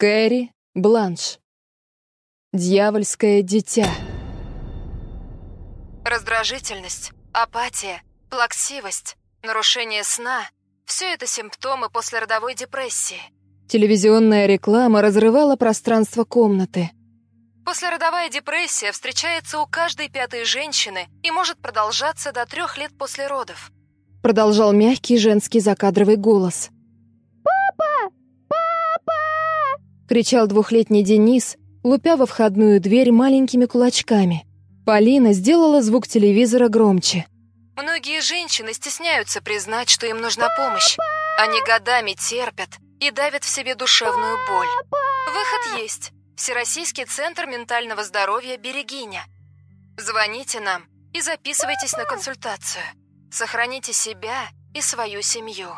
Кэрри Бланш. Дьявольское дитя. Раздражительность, апатия, плаксивость, нарушение сна — все это симптомы послеродовой депрессии. Телевизионная реклама разрывала пространство комнаты. Послеродовая депрессия встречается у каждой пятой женщины и может продолжаться до трех лет после родов. Продолжал мягкий женский закадровый голос. Кричал двухлетний Денис, лупя во входную дверь маленькими кулачками. Полина сделала звук телевизора громче. Многие женщины стесняются признать, что им нужна помощь. Они годами терпят и давят в себе душевную боль. Выход есть. Всероссийский центр ментального здоровья «Берегиня». Звоните нам и записывайтесь на консультацию. Сохраните себя и свою семью.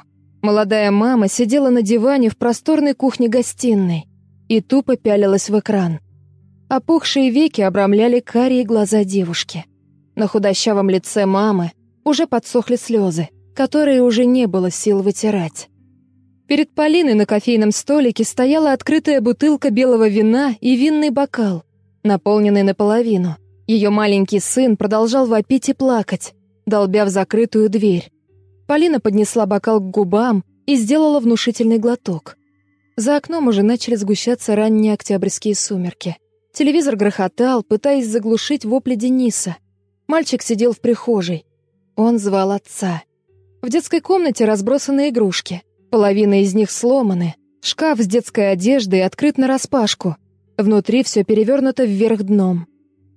Молодая мама сидела на диване в просторной кухне-гостиной и тупо пялилась в экран. Опухшие веки обрамляли карие глаза девушки. На худощавом лице мамы уже подсохли слезы, которые уже не было сил вытирать. Перед Полиной на кофейном столике стояла открытая бутылка белого вина и винный бокал, наполненный наполовину. Ее маленький сын продолжал вопить и плакать, долбя в закрытую дверь. Полина поднесла бокал к губам и сделала внушительный глоток. За окном уже начали сгущаться ранние октябрьские сумерки. Телевизор грохотал, пытаясь заглушить вопли Дениса. Мальчик сидел в прихожей. Он звал отца. В детской комнате разбросаны игрушки. Половина из них сломаны. Шкаф с детской одеждой открыт нараспашку. Внутри все перевернуто вверх дном.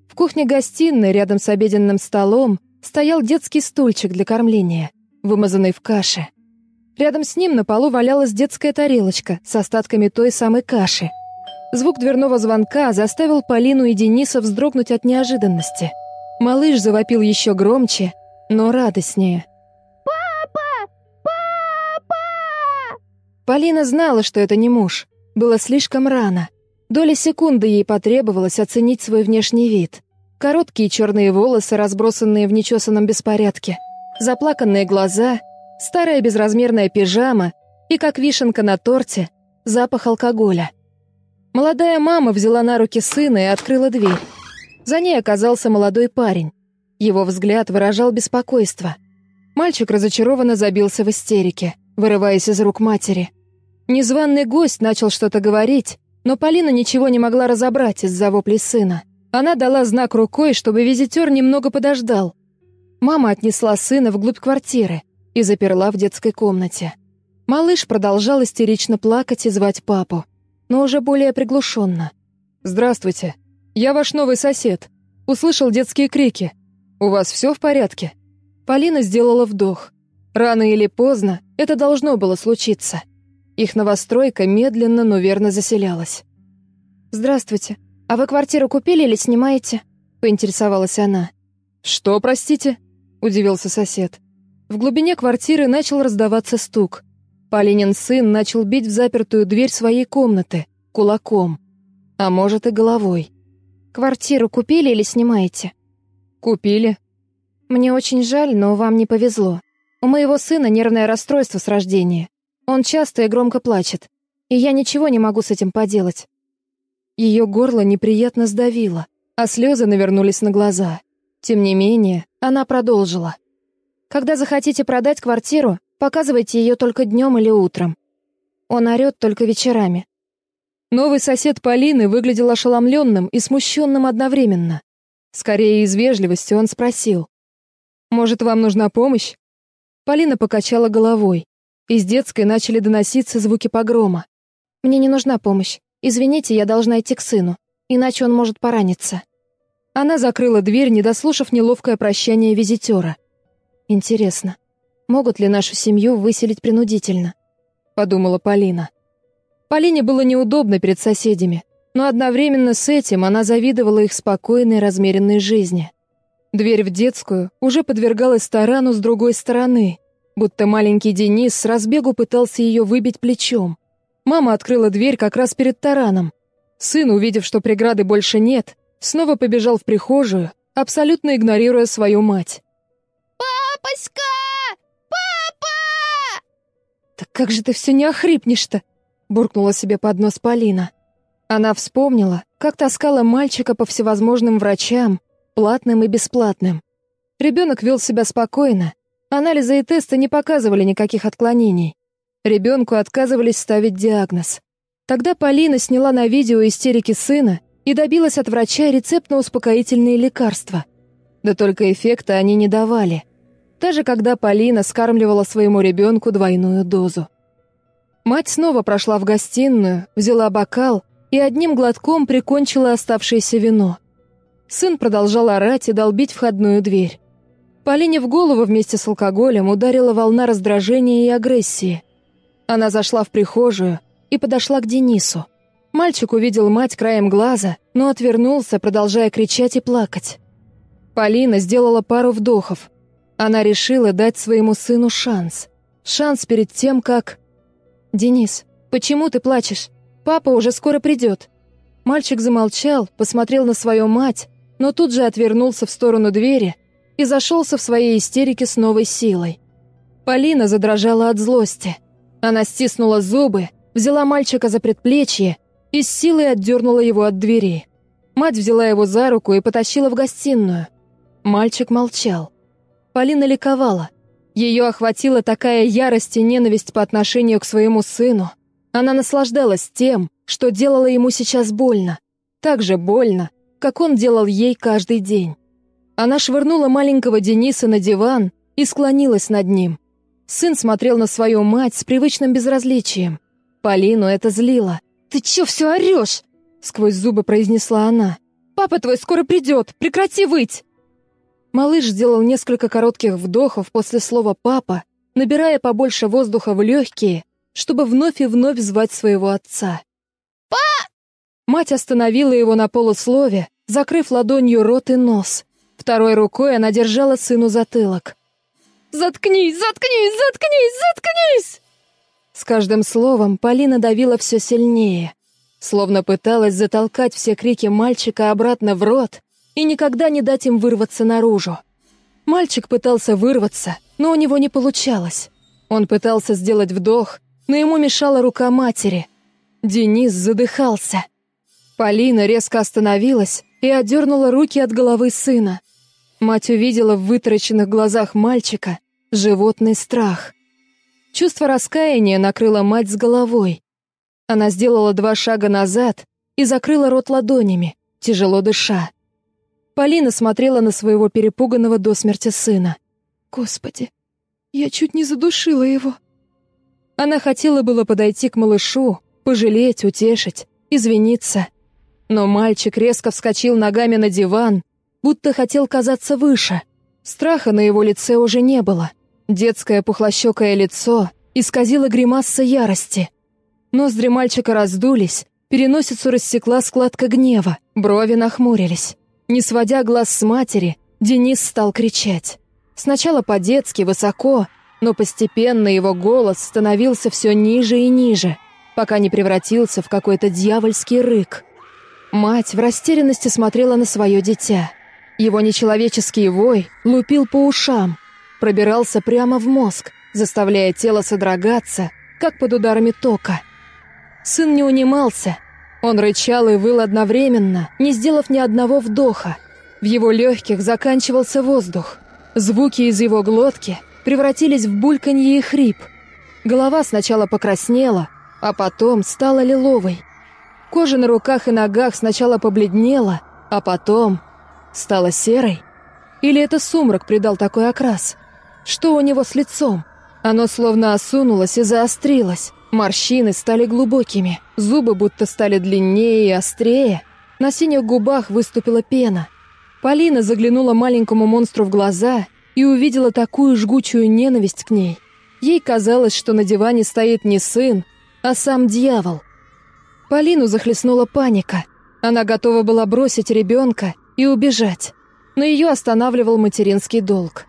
В кухне-гостиной, рядом с обеденным столом, стоял детский стульчик для кормления, вымазанный в каше. Рядом с ним на полу валялась детская тарелочка с остатками той самой каши. Звук дверного звонка заставил Полину и Дениса вздрогнуть от неожиданности. Малыш завопил еще громче, но радостнее. Полина знала, что это не муж. Было слишком рано. Доля секунды ей потребовалось оценить свой внешний вид. Короткие черные волосы, разбросанные в нечесанном беспорядке, заплаканные глаза, старая безразмерная пижама и, как вишенка на торте, запах алкоголя. Молодая мама взяла на руки сына и открыла дверь. За ней оказался молодой парень. Его взгляд выражал беспокойство. Мальчик разочарованно забился в истерике вырываясь из рук матери. Незваный гость начал что-то говорить, но Полина ничего не могла разобрать из-за воплей сына. Она дала знак рукой, чтобы визитер немного подождал. Мама отнесла сына вглубь квартиры и заперла в детской комнате. Малыш продолжал истерично плакать и звать папу, но уже более приглушенно. «Здравствуйте. Я ваш новый сосед. Услышал детские крики. У вас все в порядке?» Полина сделала вдох. Рано или поздно это должно было случиться. Их новостройка медленно, но верно заселялась. «Здравствуйте. А вы квартиру купили или снимаете?» — поинтересовалась она. «Что, простите?» — удивился сосед. В глубине квартиры начал раздаваться стук. Полинин сын начал бить в запертую дверь своей комнаты кулаком, а может и головой. «Квартиру купили или снимаете?» «Купили». «Мне очень жаль, но вам не повезло. У моего сына нервное расстройство с рождения. Он часто и громко плачет, и я ничего не могу с этим поделать. Ее горло неприятно сдавило, а слезы навернулись на глаза. Тем не менее, она продолжила. Когда захотите продать квартиру, показывайте ее только днем или утром. Он орет только вечерами. Новый сосед Полины выглядел ошеломленным и смущенным одновременно. Скорее из вежливости он спросил. «Может, вам нужна помощь?» Полина покачала головой. Из детской начали доноситься звуки погрома. «Мне не нужна помощь. Извините, я должна идти к сыну, иначе он может пораниться». Она закрыла дверь, не дослушав неловкое прощание визитера. «Интересно, могут ли нашу семью выселить принудительно?» — подумала Полина. Полине было неудобно перед соседями, но одновременно с этим она завидовала их спокойной, размеренной жизни. Дверь в детскую уже подвергалась тарану с другой стороны, будто маленький Денис с разбегу пытался ее выбить плечом. Мама открыла дверь как раз перед тараном. Сын, увидев, что преграды больше нет, снова побежал в прихожую, абсолютно игнорируя свою мать. «Папоська! Папа!» «Так как же ты все не охрипнешь-то?» — буркнула себе под нос Полина. Она вспомнила, как таскала мальчика по всевозможным врачам, платным и бесплатным. Ребенок вел себя спокойно, анализы и тесты не показывали никаких отклонений. Ребенку отказывались ставить диагноз. Тогда Полина сняла на видео истерики сына и добилась от врача рецепт на успокоительные лекарства. Да только эффекта они не давали. Даже когда Полина скармливала своему ребенку двойную дозу. Мать снова прошла в гостиную, взяла бокал и одним глотком прикончила оставшееся вино. Сын продолжал орать и долбить входную дверь. Полине в голову вместе с алкоголем ударила волна раздражения и агрессии. Она зашла в прихожую и подошла к Денису. Мальчик увидел мать краем глаза, но отвернулся, продолжая кричать и плакать. Полина сделала пару вдохов. Она решила дать своему сыну шанс. Шанс перед тем, как... «Денис, почему ты плачешь? Папа уже скоро придет». Мальчик замолчал, посмотрел на свою мать, но тут же отвернулся в сторону двери и зашелся в своей истерике с новой силой. Полина задрожала от злости. Она стиснула зубы, взяла мальчика за предплечье и с силой отдернула его от двери. Мать взяла его за руку и потащила в гостиную. Мальчик молчал. Полина ликовала. Ее охватила такая ярость и ненависть по отношению к своему сыну. Она наслаждалась тем, что делала ему сейчас больно. Так же больно, как он делал ей каждый день. Она швырнула маленького Дениса на диван и склонилась над ним. Сын смотрел на свою мать с привычным безразличием. Полину это злило. «Ты чё все орёшь?» — сквозь зубы произнесла она. «Папа твой скоро придет, прекрати выть!» Малыш сделал несколько коротких вдохов после слова «папа», набирая побольше воздуха в легкие, чтобы вновь и вновь звать своего отца. «Па!» Мать остановила его на полуслове, закрыв ладонью рот и нос. Второй рукой она держала сыну затылок. «Заткнись, заткнись, заткнись, заткнись!» С каждым словом Полина давила все сильнее, словно пыталась затолкать все крики мальчика обратно в рот и никогда не дать им вырваться наружу. Мальчик пытался вырваться, но у него не получалось. Он пытался сделать вдох, но ему мешала рука матери. Денис задыхался. Полина резко остановилась и отдернула руки от головы сына. Мать увидела в вытаращенных глазах мальчика животный страх. Чувство раскаяния накрыло мать с головой. Она сделала два шага назад и закрыла рот ладонями, тяжело дыша. Полина смотрела на своего перепуганного до смерти сына. «Господи, я чуть не задушила его». Она хотела было подойти к малышу, пожалеть, утешить, извиниться. Но мальчик резко вскочил ногами на диван, будто хотел казаться выше. Страха на его лице уже не было. Детское пухлощекое лицо исказило гримаса ярости. Ноздри мальчика раздулись, переносицу рассекла складка гнева, брови нахмурились. Не сводя глаз с матери, Денис стал кричать. Сначала по-детски, высоко, но постепенно его голос становился все ниже и ниже, пока не превратился в какой-то дьявольский рык. Мать в растерянности смотрела на свое дитя. Его нечеловеческий вой лупил по ушам, пробирался прямо в мозг, заставляя тело содрогаться, как под ударами тока. Сын не унимался, он рычал и выл одновременно, не сделав ни одного вдоха. В его легких заканчивался воздух. Звуки из его глотки превратились в бульканье и хрип. Голова сначала покраснела, а потом стала лиловой. Кожа на руках и ногах сначала побледнела, а потом стала серой. Или это сумрак придал такой окрас? Что у него с лицом? Оно словно осунулось и заострилось. Морщины стали глубокими, зубы будто стали длиннее и острее. На синих губах выступила пена. Полина заглянула маленькому монстру в глаза и увидела такую жгучую ненависть к ней. Ей казалось, что на диване стоит не сын, а сам дьявол. Полину захлестнула паника. Она готова была бросить ребенка и убежать, но ее останавливал материнский долг.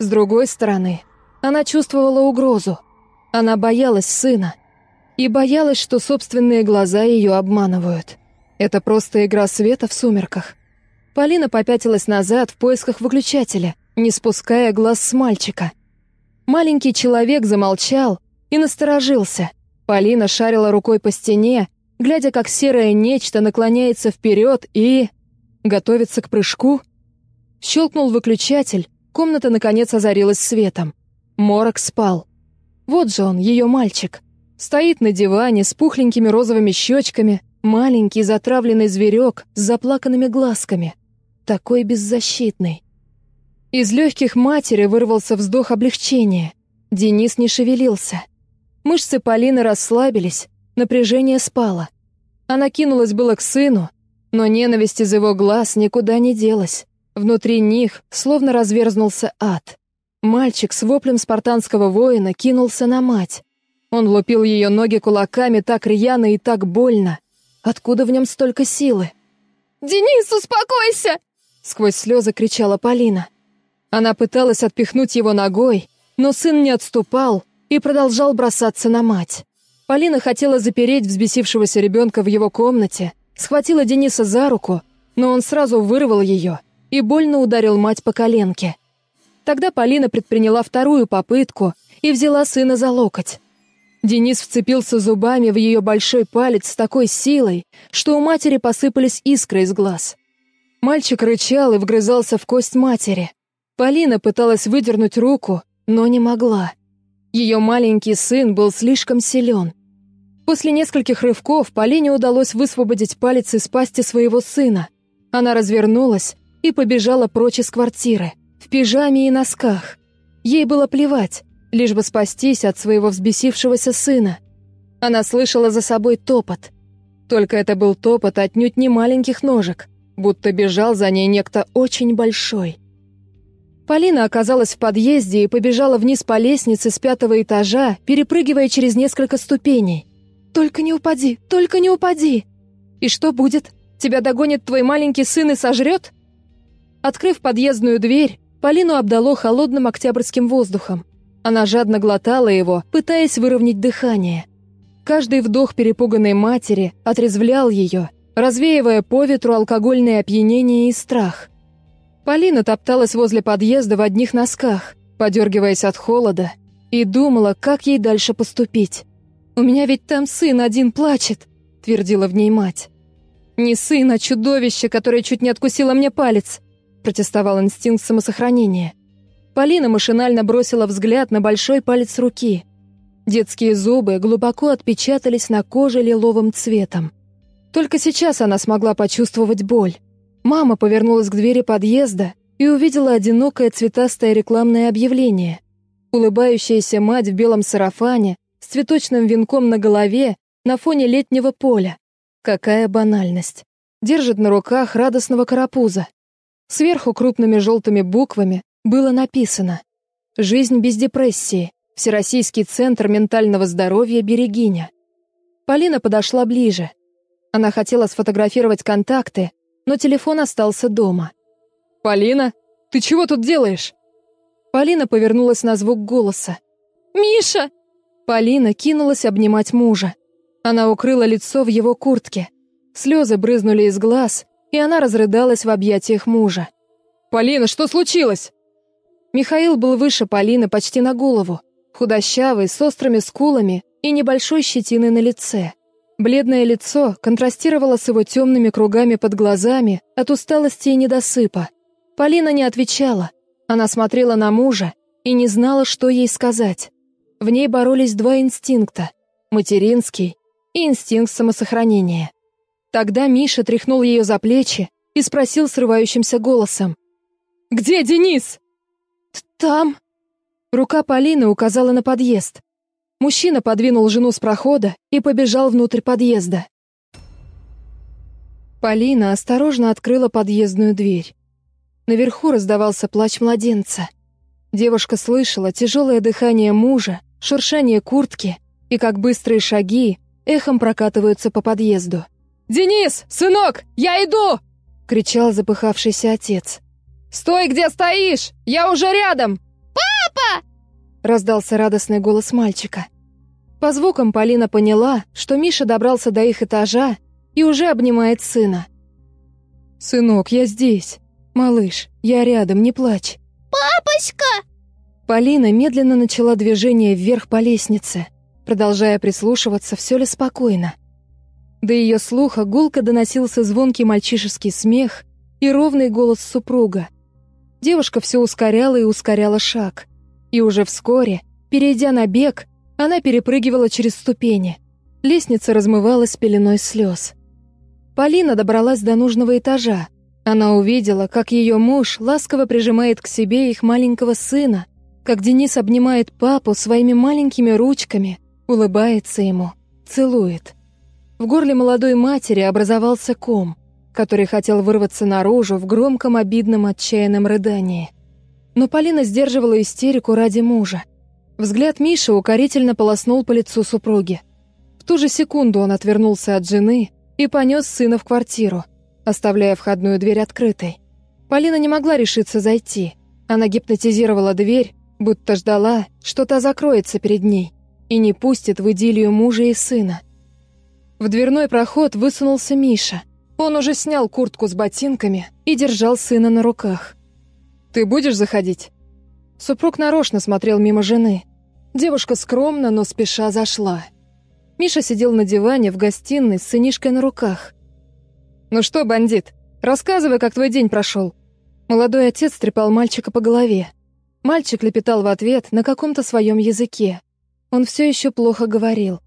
С другой стороны, она чувствовала угрозу. Она боялась сына. И боялась, что собственные глаза ее обманывают. Это просто игра света в сумерках. Полина попятилась назад в поисках выключателя, не спуская глаз с мальчика. Маленький человек замолчал и насторожился. Полина шарила рукой по стене, глядя, как серое нечто наклоняется вперед и... готовится к прыжку. Щелкнул выключатель, комната наконец озарилась светом. Морок спал. Вот же он, ее мальчик. Стоит на диване с пухленькими розовыми щечками, маленький затравленный зверек с заплаканными глазками. Такой беззащитный. Из легких матери вырвался вздох облегчения. Денис не шевелился. Мышцы Полины расслабились, напряжение спало. Она кинулась было к сыну, но ненависть из его глаз никуда не делась. Внутри них словно разверзнулся ад. Мальчик с воплем спартанского воина кинулся на мать. Он лупил ее ноги кулаками так рьяно и так больно. Откуда в нем столько силы? «Денис, успокойся!» Сквозь слезы кричала Полина. Она пыталась отпихнуть его ногой, но сын не отступал и продолжал бросаться на мать. Полина хотела запереть взбесившегося ребенка в его комнате, схватила Дениса за руку, но он сразу вырвал ее и больно ударил мать по коленке. Тогда Полина предприняла вторую попытку и взяла сына за локоть. Денис вцепился зубами в ее большой палец с такой силой, что у матери посыпались искры из глаз. Мальчик рычал и вгрызался в кость матери. Полина пыталась выдернуть руку, но не могла. Ее маленький сын был слишком силен. После нескольких рывков Полине удалось высвободить палец из пасти своего сына. Она развернулась и побежала прочь из квартиры, в пижаме и носках. Ей было плевать, лишь бы спастись от своего взбесившегося сына. Она слышала за собой топот. Только это был топот отнюдь не маленьких ножек, будто бежал за ней некто очень большой. Полина оказалась в подъезде и побежала вниз по лестнице с пятого этажа, перепрыгивая через несколько ступеней. «Только не упади, только не упади!» «И что будет? Тебя догонит твой маленький сын и сожрет?» Открыв подъездную дверь, Полину обдало холодным октябрьским воздухом. Она жадно глотала его, пытаясь выровнять дыхание. Каждый вдох перепуганной матери отрезвлял ее, развеивая по ветру алкогольное опьянение и страх. Полина топталась возле подъезда в одних носках, подергиваясь от холода, и думала, как ей дальше поступить. «У меня ведь там сын один плачет», — твердила в ней мать. «Не сын, а чудовище, которое чуть не откусило мне палец», — протестовал инстинкт самосохранения. Полина машинально бросила взгляд на большой палец руки. Детские зубы глубоко отпечатались на коже лиловым цветом. Только сейчас она смогла почувствовать боль. Мама повернулась к двери подъезда и увидела одинокое цветастое рекламное объявление. Улыбающаяся мать в белом сарафане с цветочным венком на голове на фоне летнего поля. Какая банальность. Держит на руках радостного карапуза. Сверху крупными желтыми буквами было написано «Жизнь без депрессии. Всероссийский центр ментального здоровья «Берегиня». Полина подошла ближе. Она хотела сфотографировать контакты, но телефон остался дома. «Полина, ты чего тут делаешь?» Полина повернулась на звук голоса. «Миша!» Полина кинулась обнимать мужа. Она укрыла лицо в его куртке. Слезы брызнули из глаз, и она разрыдалась в объятиях мужа. «Полина, что случилось?» Михаил был выше Полины почти на голову, худощавый, с острыми скулами и небольшой щетиной на лице. Бледное лицо контрастировало с его темными кругами под глазами от усталости и недосыпа. Полина не отвечала. Она смотрела на мужа и не знала, что ей сказать. В ней боролись два инстинкта — материнский и инстинкт самосохранения. Тогда Миша тряхнул ее за плечи и спросил срывающимся голосом. «Где Денис?» «Там». Рука Полины указала на подъезд. Мужчина подвинул жену с прохода и побежал внутрь подъезда. Полина осторожно открыла подъездную дверь. Наверху раздавался плач младенца. Девушка слышала тяжелое дыхание мужа шуршание куртки и как быстрые шаги эхом прокатываются по подъезду. «Денис, сынок, я иду!» — кричал запыхавшийся отец. «Стой, где стоишь! Я уже рядом!» «Папа!» — раздался радостный голос мальчика. По звукам Полина поняла, что Миша добрался до их этажа и уже обнимает сына. «Сынок, я здесь. Малыш, я рядом, не плачь». «Папочка!» Полина медленно начала движение вверх по лестнице. продолжая прислушиваться, все ли спокойно. До ее слуха гулко доносился звонкий мальчишеский смех и ровный голос супруга. Девушка все ускоряла и ускоряла шаг. И уже вскоре, перейдя на бег, она перепрыгивала через ступени. Лестница размывалась пеленой слез. Полина добралась до нужного этажа. Она увидела, как ее муж ласково прижимает к себе их маленького сына, как Денис обнимает папу своими маленькими ручками, улыбается ему, целует. В горле молодой матери образовался ком, который хотел вырваться наружу в громком обидном отчаянном рыдании. Но Полина сдерживала истерику ради мужа. Взгляд Миши укорительно полоснул по лицу супруги. В ту же секунду он отвернулся от жены и понес сына в квартиру, оставляя входную дверь открытой. Полина не могла решиться зайти. Она гипнотизировала дверь, будто ждала, что та закроется перед ней и не пустит в идиллию мужа и сына. В дверной проход высунулся Миша. Он уже снял куртку с ботинками и держал сына на руках. «Ты будешь заходить?» Супруг нарочно смотрел мимо жены. Девушка скромно, но спеша зашла. Миша сидел на диване в гостиной с сынишкой на руках. «Ну что, бандит, рассказывай, как твой день прошел». Молодой отец трепал мальчика по голове. Мальчик лепетал в ответ на каком-то своем языке. Он все еще плохо говорил.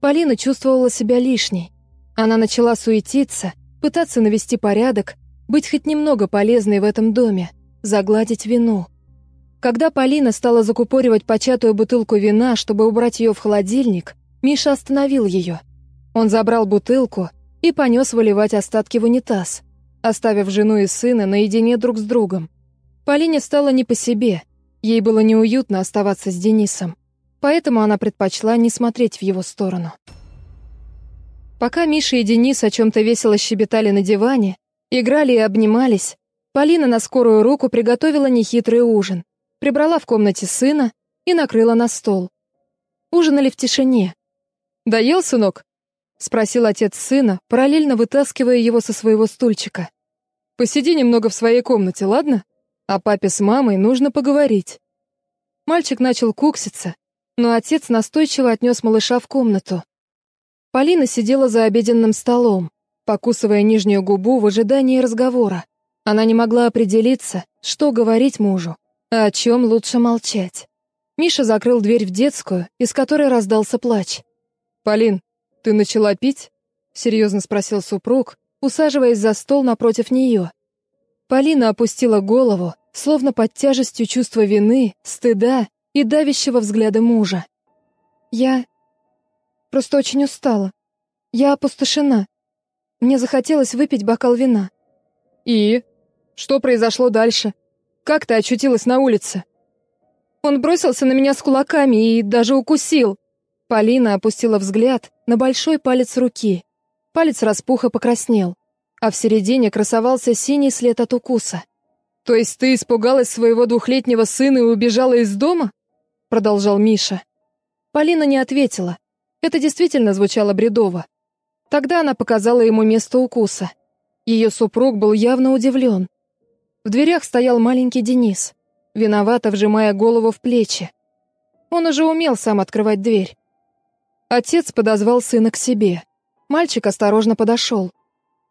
Полина чувствовала себя лишней. Она начала суетиться, пытаться навести порядок, быть хоть немного полезной в этом доме, загладить вину. Когда Полина стала закупоривать початую бутылку вина, чтобы убрать ее в холодильник, Миша остановил ее. Он забрал бутылку и понес выливать остатки в унитаз, оставив жену и сына наедине друг с другом. Полине стало не по себе, ей было неуютно оставаться с Денисом поэтому она предпочла не смотреть в его сторону. Пока Миша и Денис о чем-то весело щебетали на диване, играли и обнимались, Полина на скорую руку приготовила нехитрый ужин, прибрала в комнате сына и накрыла на стол. Ужинали в тишине. «Доел, сынок?» — спросил отец сына, параллельно вытаскивая его со своего стульчика. «Посиди немного в своей комнате, ладно? А папе с мамой нужно поговорить». Мальчик начал кукситься, но отец настойчиво отнес малыша в комнату. Полина сидела за обеденным столом, покусывая нижнюю губу в ожидании разговора. Она не могла определиться, что говорить мужу, а о чем лучше молчать. Миша закрыл дверь в детскую, из которой раздался плач. «Полин, ты начала пить?» — серьезно спросил супруг, усаживаясь за стол напротив нее. Полина опустила голову, словно под тяжестью чувства вины, стыда и давящего взгляда мужа. Я просто очень устала. Я опустошена. Мне захотелось выпить бокал вина. И? Что произошло дальше? Как ты очутилась на улице? Он бросился на меня с кулаками и даже укусил. Полина опустила взгляд на большой палец руки. Палец распух и покраснел, а в середине красовался синий след от укуса. То есть ты испугалась своего двухлетнего сына и убежала из дома? Продолжал Миша. Полина не ответила. Это действительно звучало бредово. Тогда она показала ему место укуса. Ее супруг был явно удивлен. В дверях стоял маленький Денис, виновато вжимая голову в плечи. Он уже умел сам открывать дверь. Отец подозвал сына к себе. Мальчик осторожно подошел.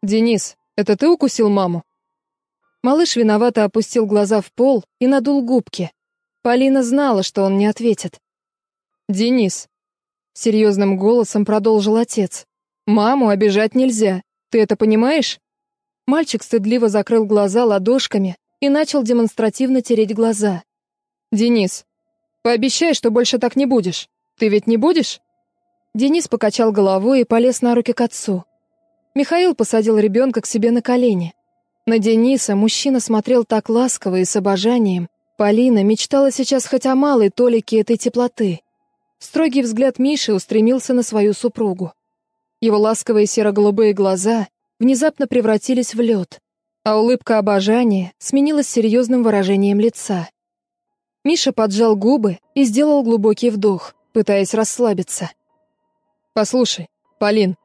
«Денис, это ты укусил маму?» Малыш виновато опустил глаза в пол и надул губки. Полина знала, что он не ответит. «Денис», — серьезным голосом продолжил отец, — «маму обижать нельзя, ты это понимаешь?» Мальчик стыдливо закрыл глаза ладошками и начал демонстративно тереть глаза. «Денис, пообещай, что больше так не будешь. Ты ведь не будешь?» Денис покачал головой и полез на руки к отцу. Михаил посадил ребенка к себе на колени. На Дениса мужчина смотрел так ласково и с обожанием, Полина мечтала сейчас хоть о малой толике этой теплоты. Строгий взгляд Миши устремился на свою супругу. Его ласковые серо-голубые глаза внезапно превратились в лед, а улыбка обожания сменилась серьезным выражением лица. Миша поджал губы и сделал глубокий вдох, пытаясь расслабиться. «Послушай, Полин».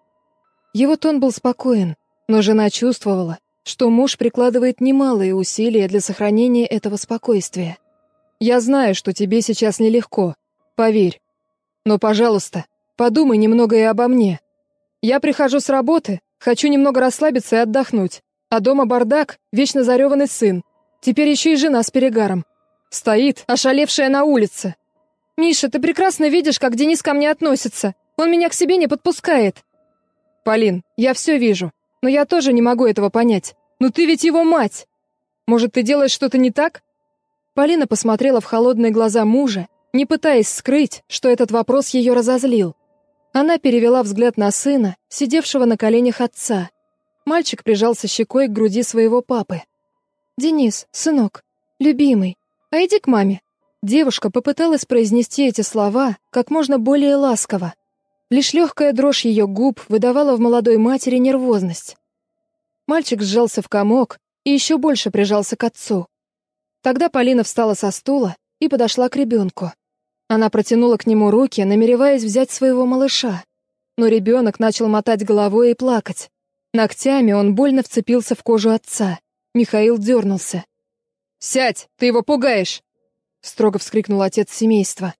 Его тон был спокоен, но жена чувствовала, что муж прикладывает немалые усилия для сохранения этого спокойствия. «Я знаю, что тебе сейчас нелегко, поверь. Но, пожалуйста, подумай немного и обо мне. Я прихожу с работы, хочу немного расслабиться и отдохнуть. А дома бардак, вечно зареванный сын. Теперь еще и жена с перегаром. Стоит, ошалевшая на улице. «Миша, ты прекрасно видишь, как Денис ко мне относится. Он меня к себе не подпускает». «Полин, я все вижу, но я тоже не могу этого понять. Ну ты ведь его мать! Может, ты делаешь что-то не так?» Полина посмотрела в холодные глаза мужа, не пытаясь скрыть, что этот вопрос ее разозлил. Она перевела взгляд на сына, сидевшего на коленях отца. Мальчик прижался щекой к груди своего папы. «Денис, сынок, любимый, а иди к маме». Девушка попыталась произнести эти слова как можно более ласково. Лишь легкая дрожь ее губ выдавала в молодой матери нервозность. Мальчик сжался в комок и еще больше прижался к отцу. Тогда Полина встала со стула и подошла к ребенку. Она протянула к нему руки, намереваясь взять своего малыша. Но ребенок начал мотать головой и плакать. Ногтями он больно вцепился в кожу отца. Михаил дернулся. «Сядь, ты его пугаешь!» Строго вскрикнул отец семейства.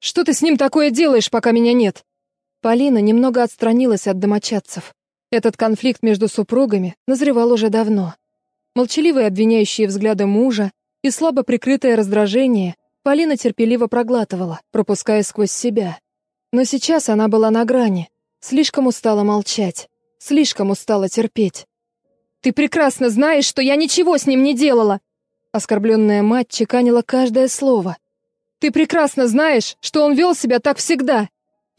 «Что ты с ним такое делаешь, пока меня нет?» Полина немного отстранилась от домочадцев. Этот конфликт между супругами назревал уже давно. Молчаливые обвиняющие взгляды мужа и слабо прикрытое раздражение Полина терпеливо проглатывала, пропуская сквозь себя. Но сейчас она была на грани, слишком устала молчать. Слишком устала терпеть. «Ты прекрасно знаешь, что я ничего с ним не делала!» Оскорбленная мать чеканила каждое слово. «Ты прекрасно знаешь, что он вел себя так всегда.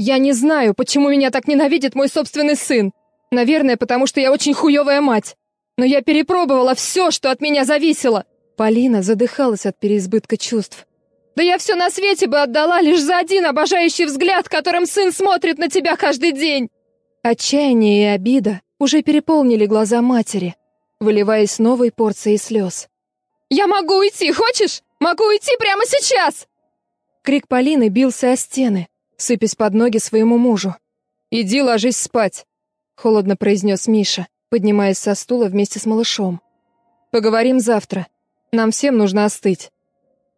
Я не знаю, почему меня так ненавидит мой собственный сын. Наверное, потому что я очень хуевая мать. Но я перепробовала все, что от меня зависело!» Полина задыхалась от переизбытка чувств. «Да я все на свете бы отдала лишь за один обожающий взгляд, которым сын смотрит на тебя каждый день!» Отчаяние и обида уже переполнили глаза матери, выливаясь новой порцией слез. «Я могу уйти, хочешь? Могу уйти прямо сейчас!» Крик Полины бился о стены, сыпясь под ноги своему мужу. «Иди ложись спать», — холодно произнес Миша, поднимаясь со стула вместе с малышом. «Поговорим завтра. Нам всем нужно остыть».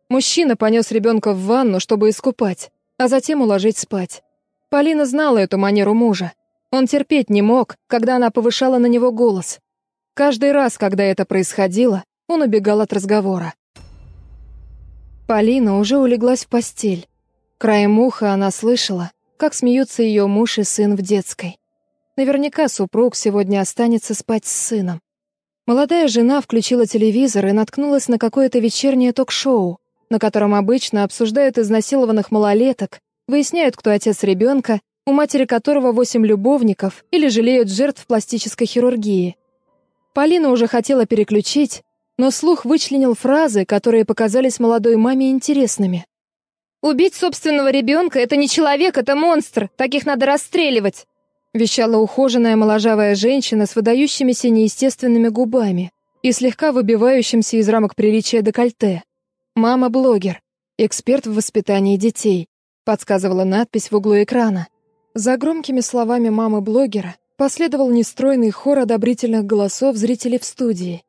Мужчина понес ребенка в ванну, чтобы искупать, а затем уложить спать. Полина знала эту манеру мужа. Он терпеть не мог, когда она повышала на него голос. Каждый раз, когда это происходило, он убегал от разговора. Полина уже улеглась в постель. Краем уха она слышала, как смеются ее муж и сын в детской. Наверняка супруг сегодня останется спать с сыном. Молодая жена включила телевизор и наткнулась на какое-то вечернее ток-шоу, на котором обычно обсуждают изнасилованных малолеток, выясняют, кто отец ребенка у матери которого восемь любовников или жалеют жертв пластической хирургии. Полина уже хотела переключить, но слух вычленил фразы, которые показались молодой маме интересными. «Убить собственного ребенка — это не человек, это монстр, таких надо расстреливать!» вещала ухоженная моложавая женщина с выдающимися неестественными губами и слегка выбивающимся из рамок приличия декольте. «Мама-блогер, эксперт в воспитании детей», подсказывала надпись в углу экрана. За громкими словами мамы-блогера последовал нестройный хор одобрительных голосов зрителей в студии.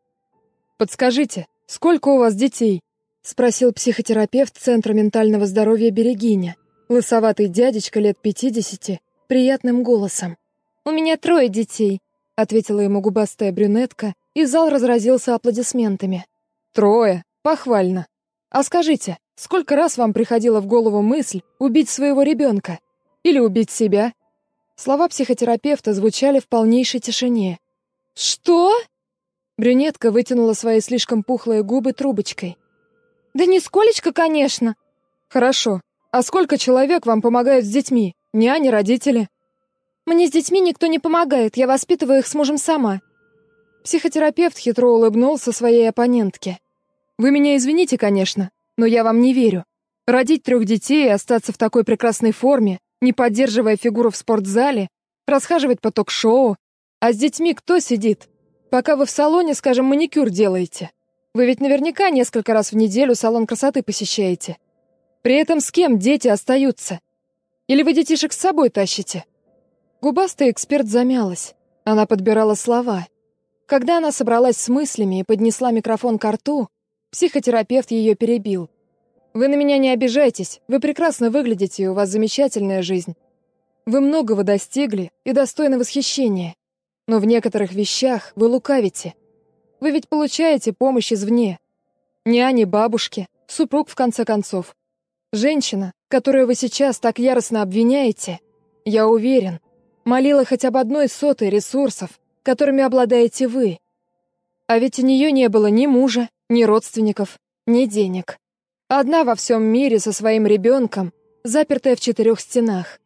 «Подскажите, сколько у вас детей?» — спросил психотерапевт Центра ментального здоровья Берегиня, лысоватый дядечка лет пятидесяти, приятным голосом. «У меня трое детей», — ответила ему губастая брюнетка, и зал разразился аплодисментами. «Трое? Похвально. А скажите, сколько раз вам приходила в голову мысль убить своего ребенка?» Или убить себя. Слова психотерапевта звучали в полнейшей тишине. «Что?» Брюнетка вытянула свои слишком пухлые губы трубочкой. «Да нисколечко, конечно». «Хорошо. А сколько человек вам помогают с детьми? Няни, родители?» «Мне с детьми никто не помогает, я воспитываю их с мужем сама». Психотерапевт хитро улыбнулся своей оппонентке. «Вы меня извините, конечно, но я вам не верю. Родить трех детей и остаться в такой прекрасной форме не поддерживая фигуру в спортзале, расхаживать по ток-шоу. А с детьми кто сидит? Пока вы в салоне, скажем, маникюр делаете. Вы ведь наверняка несколько раз в неделю салон красоты посещаете. При этом с кем дети остаются? Или вы детишек с собой тащите? Губастый эксперт замялась. Она подбирала слова. Когда она собралась с мыслями и поднесла микрофон к рту, психотерапевт ее перебил. Вы на меня не обижайтесь, вы прекрасно выглядите, и у вас замечательная жизнь. Вы многого достигли и достойны восхищения. Но в некоторых вещах вы лукавите. Вы ведь получаете помощь извне. Няни, бабушки, супруг, в конце концов. Женщина, которую вы сейчас так яростно обвиняете, я уверен, молила хотя бы одной сотой ресурсов, которыми обладаете вы. А ведь у нее не было ни мужа, ни родственников, ни денег. Одна во всем мире со своим ребенком, запертая в четырех стенах.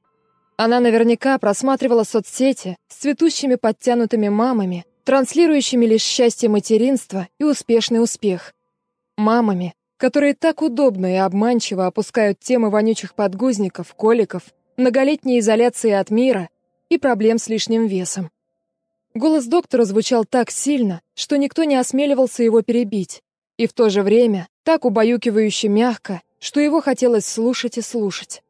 Она наверняка просматривала соцсети с цветущими подтянутыми мамами, транслирующими лишь счастье материнства и успешный успех. Мамами, которые так удобно и обманчиво опускают темы вонючих подгузников, коликов, многолетней изоляции от мира и проблем с лишним весом. Голос доктора звучал так сильно, что никто не осмеливался его перебить, и в то же время так убаюкивающе мягко, что его хотелось слушать и слушать.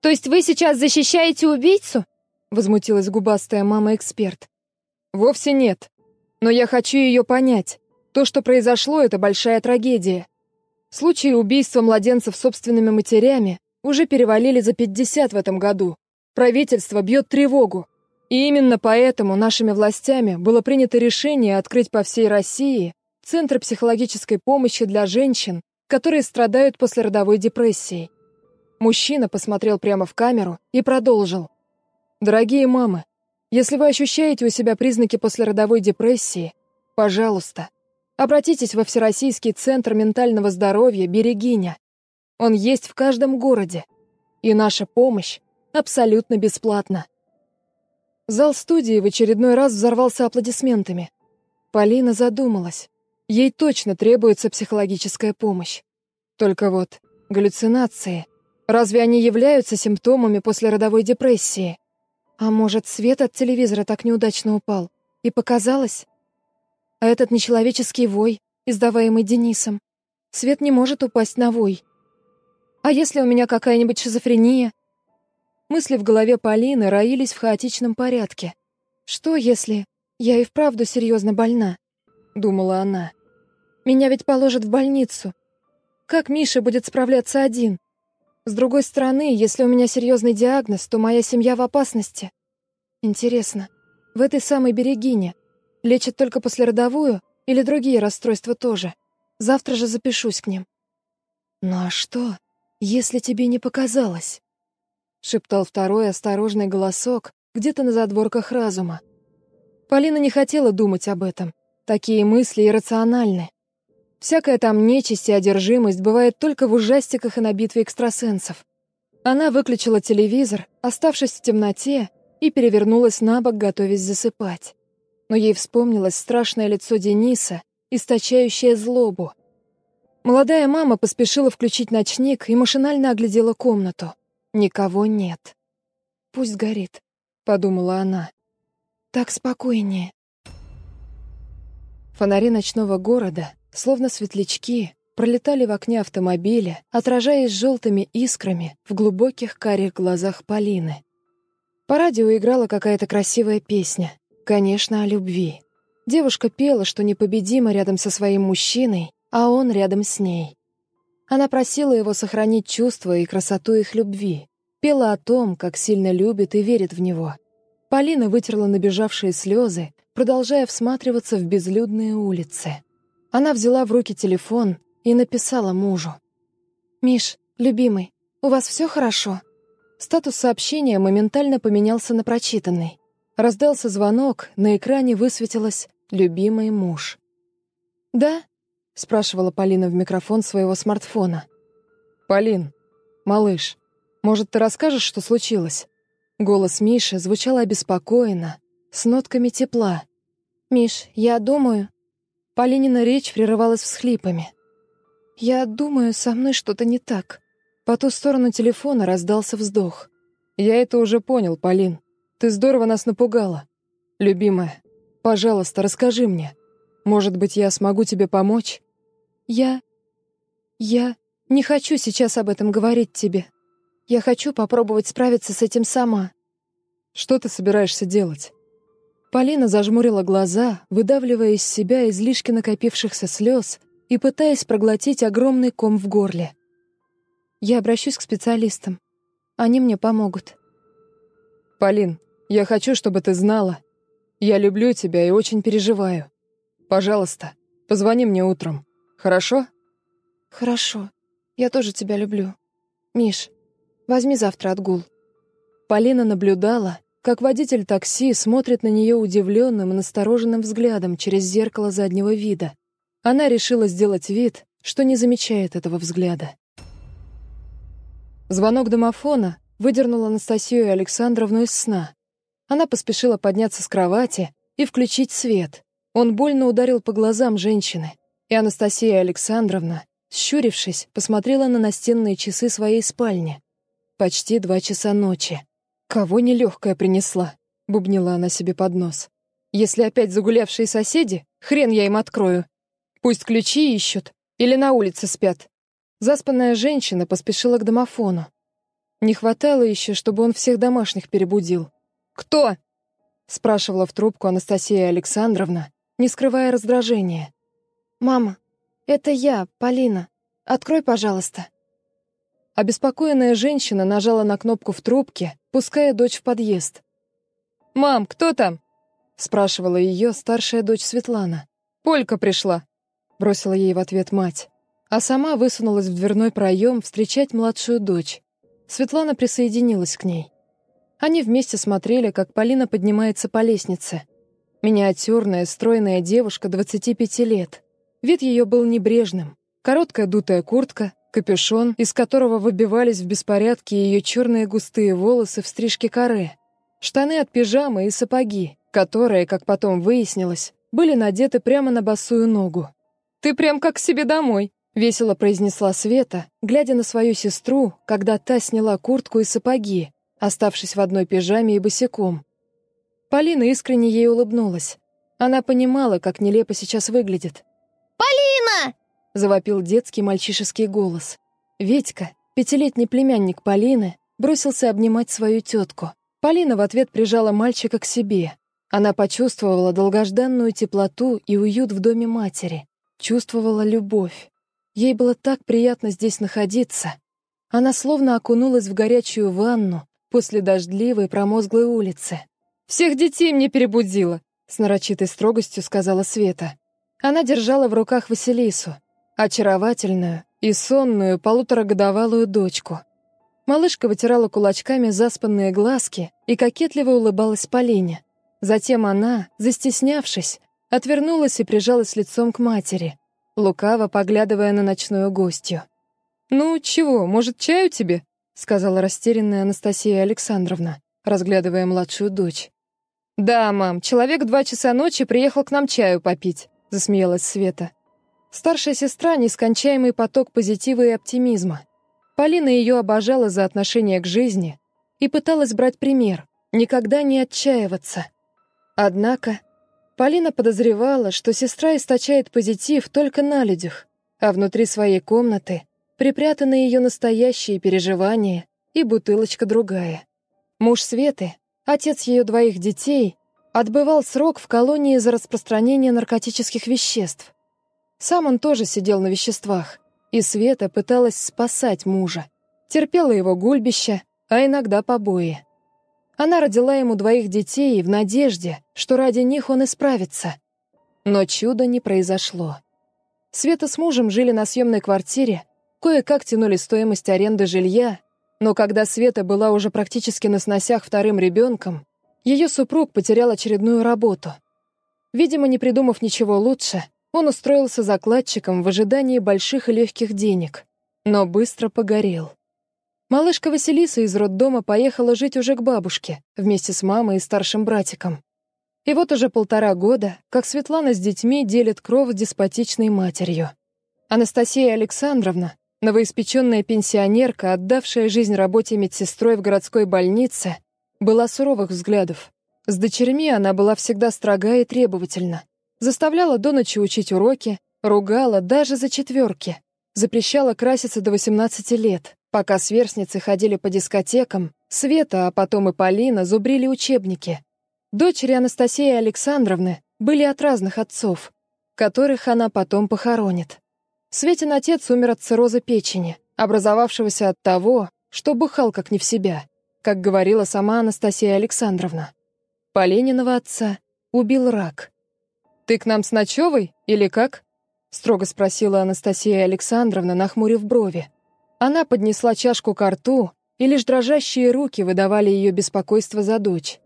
«То есть вы сейчас защищаете убийцу?» — возмутилась губастая мама-эксперт. «Вовсе нет. Но я хочу ее понять. То, что произошло, — это большая трагедия. Случаи убийства младенцев собственными матерями уже перевалили за 50 в этом году. Правительство бьет тревогу. И именно поэтому нашими властями было принято решение открыть по всей России Центр психологической помощи для женщин, которые страдают послеродовой депрессией. Мужчина посмотрел прямо в камеру и продолжил. «Дорогие мамы, если вы ощущаете у себя признаки послеродовой депрессии, пожалуйста, Обратитесь во Всероссийский центр ментального здоровья «Берегиня». Он есть в каждом городе. И наша помощь абсолютно бесплатна. Зал студии в очередной раз взорвался аплодисментами. Полина задумалась. Ей точно требуется психологическая помощь. Только вот галлюцинации. Разве они являются симптомами послеродовой депрессии? А может, свет от телевизора так неудачно упал? И показалось? А этот нечеловеческий вой, издаваемый Денисом. Свет не может упасть на вой. А если у меня какая-нибудь шизофрения? Мысли в голове Полины роились в хаотичном порядке. Что, если я и вправду серьезно больна? Думала она. Меня ведь положат в больницу. Как Миша будет справляться один? С другой стороны, если у меня серьезный диагноз, то моя семья в опасности. Интересно, в этой самой Берегине Лечат только послеродовую или другие расстройства тоже? Завтра же запишусь к ним. Ну а что, если тебе не показалось? Шептал второй осторожный голосок где-то на задворках разума. Полина не хотела думать об этом. Такие мысли иррациональны. Всякая там нечисть и одержимость бывает только в ужастиках и на битве экстрасенсов. Она выключила телевизор, оставшись в темноте, и перевернулась на бок, готовясь засыпать но ей вспомнилось страшное лицо Дениса, источающее злобу. Молодая мама поспешила включить ночник и машинально оглядела комнату. Никого нет. «Пусть горит», — подумала она. «Так спокойнее». Фонари ночного города, словно светлячки, пролетали в окне автомобиля, отражаясь желтыми искрами в глубоких карих глазах Полины. По радио играла какая-то красивая песня. Конечно, о любви. Девушка пела, что непобедима рядом со своим мужчиной, а он рядом с ней. Она просила его сохранить чувства и красоту их любви. Пела о том, как сильно любит и верит в него. Полина вытерла набежавшие слезы, продолжая всматриваться в безлюдные улицы. Она взяла в руки телефон и написала мужу. «Миш, любимый, у вас все хорошо?» Статус сообщения моментально поменялся на прочитанный. Раздался звонок, на экране высветилось «Любимый муж». «Да?» — спрашивала Полина в микрофон своего смартфона. «Полин, малыш, может, ты расскажешь, что случилось?» Голос Миши звучал обеспокоенно, с нотками тепла. «Миш, я думаю...» Полинина речь прерывалась всхлипами. «Я думаю, со мной что-то не так». По ту сторону телефона раздался вздох. «Я это уже понял, Полин. Ты здорово нас напугала. Любимая, пожалуйста, расскажи мне. Может быть, я смогу тебе помочь? Я... Я не хочу сейчас об этом говорить тебе. Я хочу попробовать справиться с этим сама. Что ты собираешься делать? Полина зажмурила глаза, выдавливая из себя излишки накопившихся слез и пытаясь проглотить огромный ком в горле. Я обращусь к специалистам. Они мне помогут. Полин, я хочу, чтобы ты знала. Я люблю тебя и очень переживаю. Пожалуйста, позвони мне утром. Хорошо? Хорошо. Я тоже тебя люблю. Миш, возьми завтра отгул. Полина наблюдала, как водитель такси смотрит на нее удивленным и настороженным взглядом через зеркало заднего вида. Она решила сделать вид, что не замечает этого взгляда. Звонок домофона выдернул Анастасию Александровну из сна. Она поспешила подняться с кровати и включить свет. Он больно ударил по глазам женщины, и Анастасия Александровна, щурившись, посмотрела на настенные часы своей спальни. Почти два часа ночи. «Кого нелегкая принесла?» — бубнила она себе под нос. «Если опять загулявшие соседи, хрен я им открою. Пусть ключи ищут или на улице спят». Заспанная женщина поспешила к домофону. Не хватало еще, чтобы он всех домашних перебудил. «Кто?» — спрашивала в трубку Анастасия Александровна, не скрывая раздражения. «Мама, это я, Полина. Открой, пожалуйста». Обеспокоенная женщина нажала на кнопку в трубке, пуская дочь в подъезд. «Мам, кто там?» — спрашивала ее старшая дочь Светлана. «Полька пришла», — бросила ей в ответ мать а сама высунулась в дверной проем встречать младшую дочь. Светлана присоединилась к ней. Они вместе смотрели, как Полина поднимается по лестнице. Миниатюрная, стройная девушка 25 лет. Вид ее был небрежным. Короткая дутая куртка, капюшон, из которого выбивались в беспорядке ее черные густые волосы в стрижке каре, штаны от пижамы и сапоги, которые, как потом выяснилось, были надеты прямо на босую ногу. «Ты прям как к себе домой», — весело произнесла Света, глядя на свою сестру, когда та сняла куртку и сапоги, оставшись в одной пижаме и босиком. Полина искренне ей улыбнулась. Она понимала, как нелепо сейчас выглядит. «Полина!» — завопил детский мальчишеский голос. Ведька, пятилетний племянник Полины, бросился обнимать свою тетку. Полина в ответ прижала мальчика к себе. Она почувствовала долгожданную теплоту и уют в доме матери. Чувствовала любовь. Ей было так приятно здесь находиться. Она словно окунулась в горячую ванну после дождливой промозглой улицы. «Всех детей мне перебудила», — с нарочитой строгостью сказала Света. Она держала в руках Василису, очаровательную и сонную полуторагодовалую дочку. Малышка вытирала кулачками заспанные глазки и кокетливо улыбалась Полине. Затем она, застеснявшись, отвернулась и прижалась лицом к матери лукаво поглядывая на ночную гостью. «Ну, чего, может, чаю тебе?» — сказала растерянная Анастасия Александровна, разглядывая младшую дочь. «Да, мам, человек два часа ночи приехал к нам чаю попить», — засмеялась Света. Старшая сестра — нескончаемый поток позитива и оптимизма. Полина ее обожала за отношение к жизни и пыталась брать пример, никогда не отчаиваться. Однако Полина подозревала, что сестра источает позитив только на людях, а внутри своей комнаты припрятаны ее настоящие переживания и бутылочка другая. Муж Светы, отец ее двоих детей, отбывал срок в колонии за распространение наркотических веществ. Сам он тоже сидел на веществах, и Света пыталась спасать мужа. Терпела его гульбище, а иногда побои. Она родила ему двоих детей в надежде, что ради них он исправится. Но чуда не произошло. Света с мужем жили на съемной квартире, кое-как тянули стоимость аренды жилья, но когда Света была уже практически на сносях вторым ребенком, ее супруг потерял очередную работу. Видимо, не придумав ничего лучше, он устроился закладчиком в ожидании больших и легких денег, но быстро погорел. Малышка Василиса из роддома поехала жить уже к бабушке, вместе с мамой и старшим братиком. И вот уже полтора года, как Светлана с детьми делит кровь с деспотичной матерью. Анастасия Александровна, новоиспеченная пенсионерка, отдавшая жизнь работе медсестрой в городской больнице, была суровых взглядов. С дочерьми она была всегда строга и требовательна. Заставляла до ночи учить уроки, ругала даже за четверки, запрещала краситься до 18 лет. Пока сверстницы ходили по дискотекам, Света, а потом и Полина зубрили учебники. Дочери Анастасии Александровны были от разных отцов, которых она потом похоронит. Светин отец умер от цирроза печени, образовавшегося от того, что бухал как не в себя, как говорила сама Анастасия Александровна. Поленинова отца убил рак. «Ты к нам с ночевой или как?» — строго спросила Анастасия Александровна, нахмурив брови. Она поднесла чашку к рту, и лишь дрожащие руки выдавали ее беспокойство за дочь.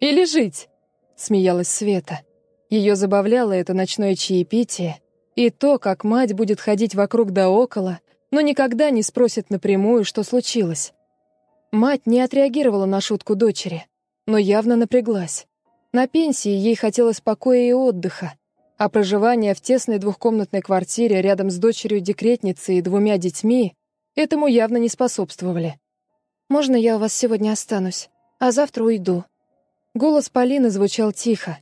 «Или жить?» — смеялась Света. Ее забавляло это ночное чаепитие и то, как мать будет ходить вокруг да около, но никогда не спросит напрямую, что случилось. Мать не отреагировала на шутку дочери, но явно напряглась. На пенсии ей хотелось покоя и отдыха, а проживание в тесной двухкомнатной квартире рядом с дочерью-декретницей и двумя детьми этому явно не способствовали. «Можно я у вас сегодня останусь, а завтра уйду?» Голос Полины звучал тихо.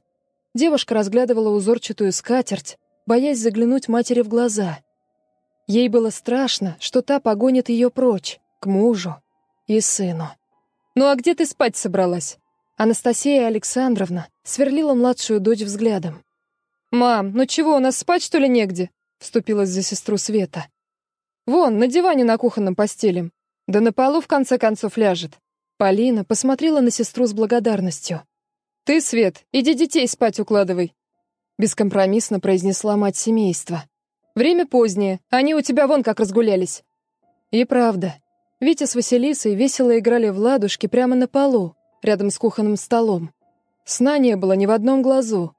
Девушка разглядывала узорчатую скатерть, боясь заглянуть матери в глаза. Ей было страшно, что та погонит ее прочь, к мужу и сыну. «Ну а где ты спать собралась?» Анастасия Александровна сверлила младшую дочь взглядом. «Мам, ну чего, у нас спать, что ли, негде?» — вступилась за сестру Света. «Вон, на диване на кухонном постелем. Да на полу, в конце концов, ляжет». Полина посмотрела на сестру с благодарностью. «Ты, Свет, иди детей спать укладывай», — бескомпромиссно произнесла мать семейства. Время позднее, они у тебя вон как разгулялись». И правда, Витя с Василисой весело играли в ладушки прямо на полу, рядом с кухонным столом. Сна не было ни в одном глазу.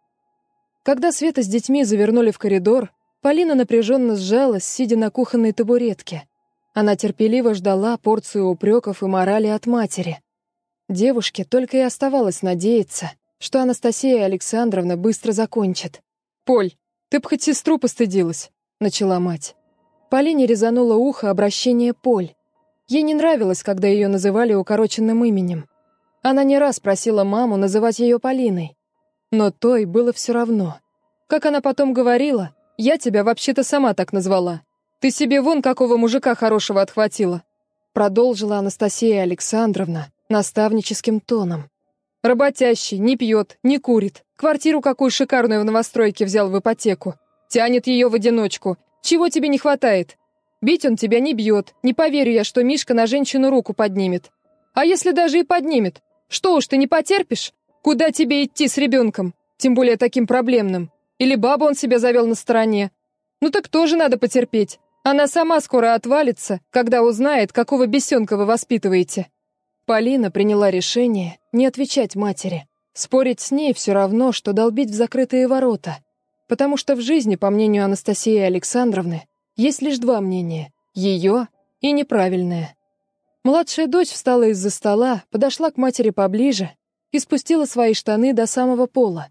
Когда Света с детьми завернули в коридор, Полина напряженно сжалась, сидя на кухонной табуретке. Она терпеливо ждала порцию упреков и морали от матери. Девушке только и оставалось надеяться, что Анастасия Александровна быстро закончит. «Поль, ты б хоть сестру постыдилась. — начала мать. Полине резануло ухо обращение Поль. Ей не нравилось, когда ее называли укороченным именем. Она не раз просила маму называть ее Полиной. Но той было все равно. Как она потом говорила, «Я тебя вообще-то сама так назвала. Ты себе вон какого мужика хорошего отхватила», продолжила Анастасия Александровна наставническим тоном. «Работящий, не пьет, не курит, квартиру какую шикарную в новостройке взял в ипотеку. Тянет ее в одиночку. Чего тебе не хватает? Бить он тебя не бьет. Не поверю я, что Мишка на женщину руку поднимет. А если даже и поднимет? Что уж ты не потерпишь? Куда тебе идти с ребенком? Тем более таким проблемным. Или бабу он себя завел на стороне. Ну так тоже надо потерпеть. Она сама скоро отвалится, когда узнает, какого бесенка вы воспитываете. Полина приняла решение не отвечать матери. Спорить с ней все равно, что долбить в закрытые ворота потому что в жизни, по мнению Анастасии Александровны, есть лишь два мнения — ее и неправильное. Младшая дочь встала из-за стола, подошла к матери поближе и спустила свои штаны до самого пола.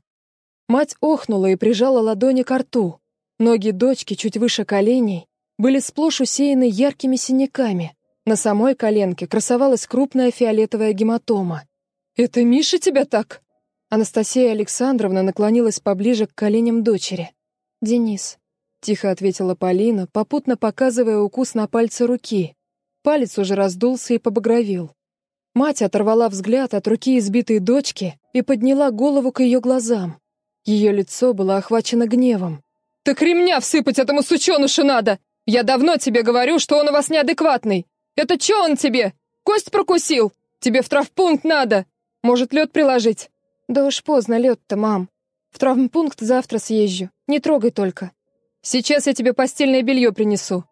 Мать охнула и прижала ладони к рту. Ноги дочки чуть выше коленей были сплошь усеяны яркими синяками. На самой коленке красовалась крупная фиолетовая гематома. «Это Миша тебя так?» Анастасия Александровна наклонилась поближе к коленям дочери. «Денис», — тихо ответила Полина, попутно показывая укус на пальце руки. Палец уже раздулся и побагровил. Мать оторвала взгляд от руки избитой дочки и подняла голову к ее глазам. Ее лицо было охвачено гневом. «Так ремня всыпать этому сученышу надо! Я давно тебе говорю, что он у вас неадекватный! Это что он тебе? Кость прокусил? Тебе в травпункт надо! Может, лед приложить?» «Да уж поздно лед-то, мам. В травмпункт завтра съезжу. Не трогай только». «Сейчас я тебе постельное белье принесу».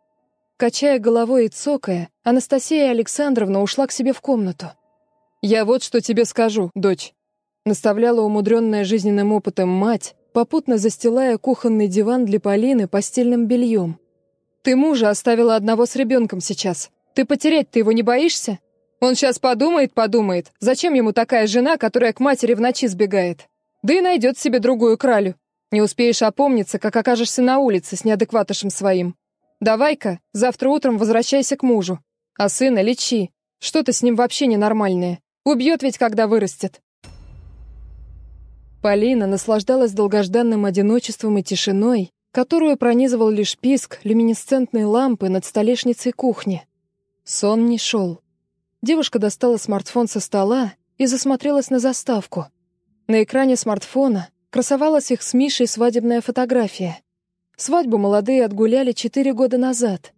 Качая головой и цокая, Анастасия Александровна ушла к себе в комнату. «Я вот что тебе скажу, дочь», — наставляла умудренная жизненным опытом мать, попутно застилая кухонный диван для Полины постельным бельем. «Ты мужа оставила одного с ребенком сейчас. Ты потерять ты его не боишься?» Он сейчас подумает, подумает, зачем ему такая жена, которая к матери в ночи сбегает. Да и найдет себе другую кралю. Не успеешь опомниться, как окажешься на улице с неадекватышем своим. Давай-ка, завтра утром возвращайся к мужу. А сына лечи. Что-то с ним вообще ненормальное. Убьет ведь, когда вырастет. Полина наслаждалась долгожданным одиночеством и тишиной, которую пронизывал лишь писк люминесцентной лампы над столешницей кухни. Сон не шел. Девушка достала смартфон со стола и засмотрелась на заставку. На экране смартфона красовалась их с Мишей свадебная фотография. Свадьбу молодые отгуляли четыре года назад.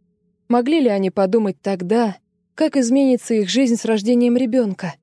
Могли ли они подумать тогда, как изменится их жизнь с рождением ребенка?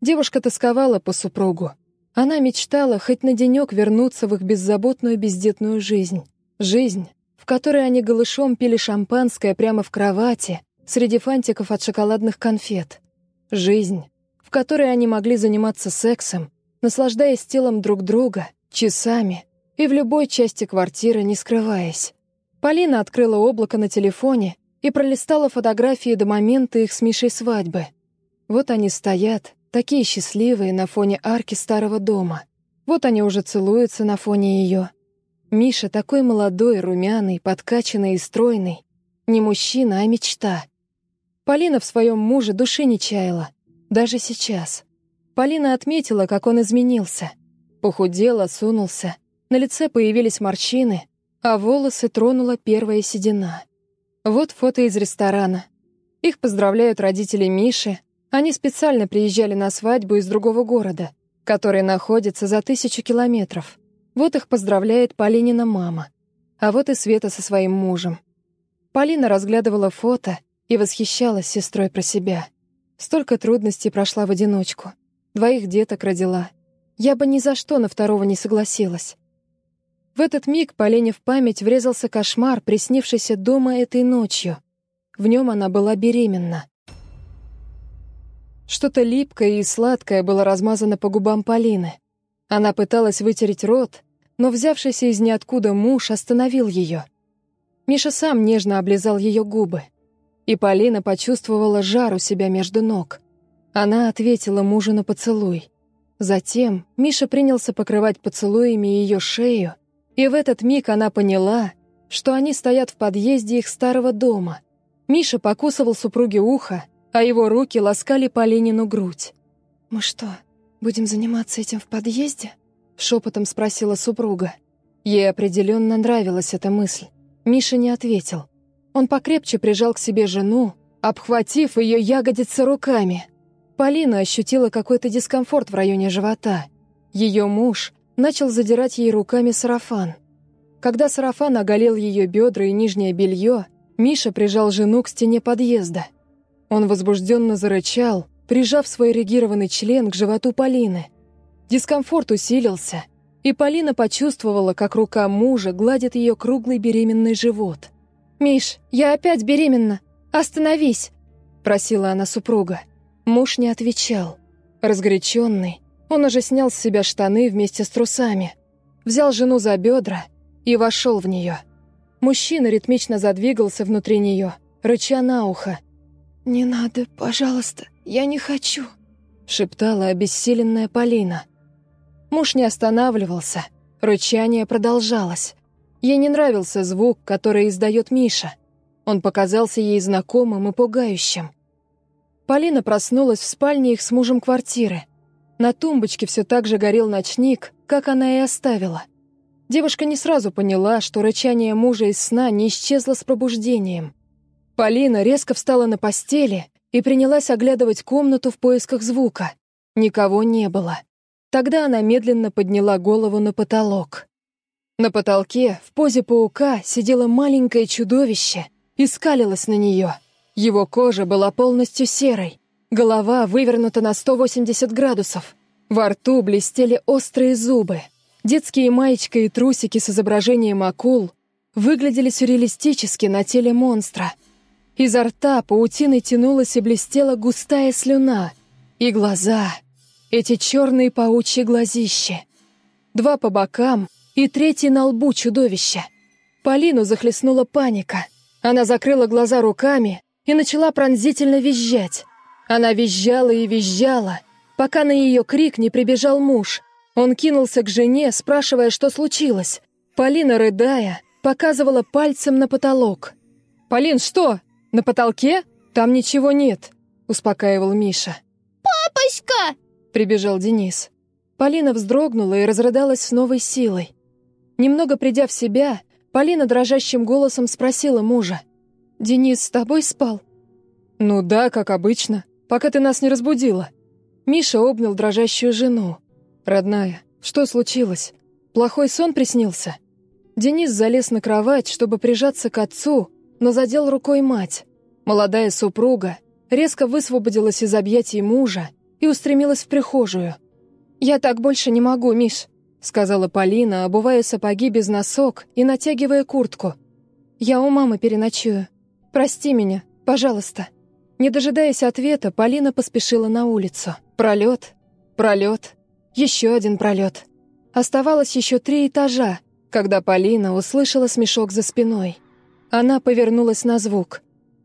Девушка тосковала по супругу. Она мечтала хоть на денек вернуться в их беззаботную бездетную жизнь. Жизнь, в которой они голышом пили шампанское прямо в кровати, среди фантиков от шоколадных конфет. Жизнь, в которой они могли заниматься сексом, наслаждаясь телом друг друга, часами и в любой части квартиры, не скрываясь. Полина открыла облако на телефоне и пролистала фотографии до момента их с Мишей свадьбы. Вот они стоят, такие счастливые на фоне арки старого дома. Вот они уже целуются на фоне ее. Миша такой молодой, румяный, подкачанный и стройный. Не мужчина, а мечта. Полина в своем муже души не чаяла. Даже сейчас. Полина отметила, как он изменился. Похудел, осунулся. На лице появились морщины, а волосы тронула первая седина. Вот фото из ресторана. Их поздравляют родители Миши. Они специально приезжали на свадьбу из другого города, который находится за тысячу километров. Вот их поздравляет Полинина мама. А вот и Света со своим мужем. Полина разглядывала фото и восхищалась сестрой про себя. Столько трудностей прошла в одиночку. Двоих деток родила. Я бы ни за что на второго не согласилась. В этот миг Полине в память врезался кошмар, приснившийся дома этой ночью. В нем она была беременна. Что-то липкое и сладкое было размазано по губам Полины. Она пыталась вытереть рот, но взявшийся из ниоткуда муж остановил ее. Миша сам нежно облизал ее губы. И Полина почувствовала жар у себя между ног. Она ответила мужу на поцелуй. Затем Миша принялся покрывать поцелуями ее шею, и в этот миг она поняла, что они стоят в подъезде их старого дома. Миша покусывал супруге ухо, а его руки ласкали Полинину грудь. «Мы что, будем заниматься этим в подъезде?» — шепотом спросила супруга. Ей определенно нравилась эта мысль. Миша не ответил. Он покрепче прижал к себе жену, обхватив ее ягодицы руками — Полина ощутила какой-то дискомфорт в районе живота. Ее муж начал задирать ей руками сарафан. Когда сарафан оголил ее бедра и нижнее белье, Миша прижал жену к стене подъезда. Он возбужденно зарычал, прижав свой регированный член к животу Полины. Дискомфорт усилился, и Полина почувствовала, как рука мужа гладит ее круглый беременный живот. «Миш, я опять беременна! Остановись!» – просила она супруга. Муж не отвечал. Разгоряченный, он уже снял с себя штаны вместе с трусами, взял жену за бедра и вошел в нее. Мужчина ритмично задвигался внутри нее, рыча на ухо. «Не надо, пожалуйста, я не хочу», — шептала обессиленная Полина. Муж не останавливался, рычание продолжалось. Ей не нравился звук, который издает Миша. Он показался ей знакомым и пугающим. Полина проснулась в спальне их с мужем квартиры. На тумбочке все так же горел ночник, как она и оставила. Девушка не сразу поняла, что рычание мужа из сна не исчезло с пробуждением. Полина резко встала на постели и принялась оглядывать комнату в поисках звука. Никого не было. Тогда она медленно подняла голову на потолок. На потолке, в позе паука, сидело маленькое чудовище и скалилось на нее. Его кожа была полностью серой, голова вывернута на 180 градусов, во рту блестели острые зубы. Детские маечка и трусики с изображением акул выглядели сюрреалистически на теле монстра. Изо рта паутиной тянулась и блестела густая слюна. И глаза, эти черные паучьи глазища. Два по бокам и третий на лбу чудовища. Полину захлестнула паника. Она закрыла глаза руками и начала пронзительно визжать. Она визжала и визжала, пока на ее крик не прибежал муж. Он кинулся к жене, спрашивая, что случилось. Полина, рыдая, показывала пальцем на потолок. «Полин, что? На потолке? Там ничего нет», — успокаивал Миша. «Папочка!» — прибежал Денис. Полина вздрогнула и разрыдалась с новой силой. Немного придя в себя, Полина дрожащим голосом спросила мужа. «Денис с тобой спал?» «Ну да, как обычно, пока ты нас не разбудила». Миша обнял дрожащую жену. «Родная, что случилось? Плохой сон приснился?» Денис залез на кровать, чтобы прижаться к отцу, но задел рукой мать. Молодая супруга резко высвободилась из объятий мужа и устремилась в прихожую. «Я так больше не могу, Миш», — сказала Полина, обувая сапоги без носок и натягивая куртку. «Я у мамы переночую. Прости меня, пожалуйста». Не дожидаясь ответа, Полина поспешила на улицу. Пролет, пролет, еще один пролет. Оставалось еще три этажа, когда Полина услышала смешок за спиной. Она повернулась на звук.